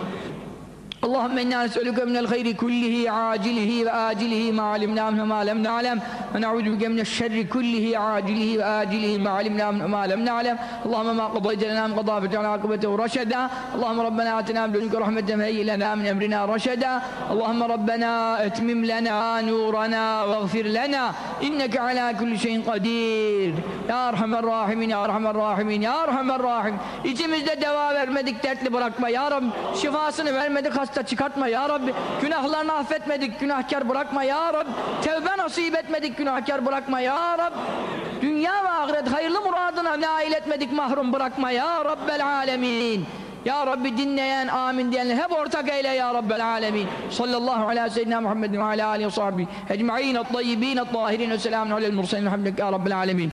اللهم إنا نسألك من الخير كله عاجله وآجله ما علمنا منه ما لم نعلم ونعوذ بك من الشر كله عاجله وآجله ما علمنا منه ما لم نعلم. اللهم ما قضيت لنا من قضاء فاجعل عاقبته رشدا. اللهم ربنا آتنا من لدنك رحمة فهيئ لنا من أمرنا رشدا. اللهم ربنا أتمم لنا نورنا واغفر لنا إنك على كل شيء قدير. ya Erhamer Rahimin ya Erhamer Rahimin ya Erhamer Rahim İçimizde deva vermedik dertli bırakma ya Rabbi şifasını vermedik hasta çıkartma ya Rabbi günahlarını affetmedik günahkar bırakma ya Rabbi tevbe nasip etmedik günahkar bırakma ya Rabbi dünya ve ahiret hayırlı muradına nail etmedik mahrum bırakma ya Rabbel Alemin ya Rabbi dinleyen, amin diyenler hep ortak eyle ya Rabbel alemin. Sallallahu ala seyyidina Muhammedin ve ala alihi ve sahbihi. Ecma'in, at-tayyibin, at-tahirin ve selamun alel mursalin. Elhamdülillah ya Rabbel alemin.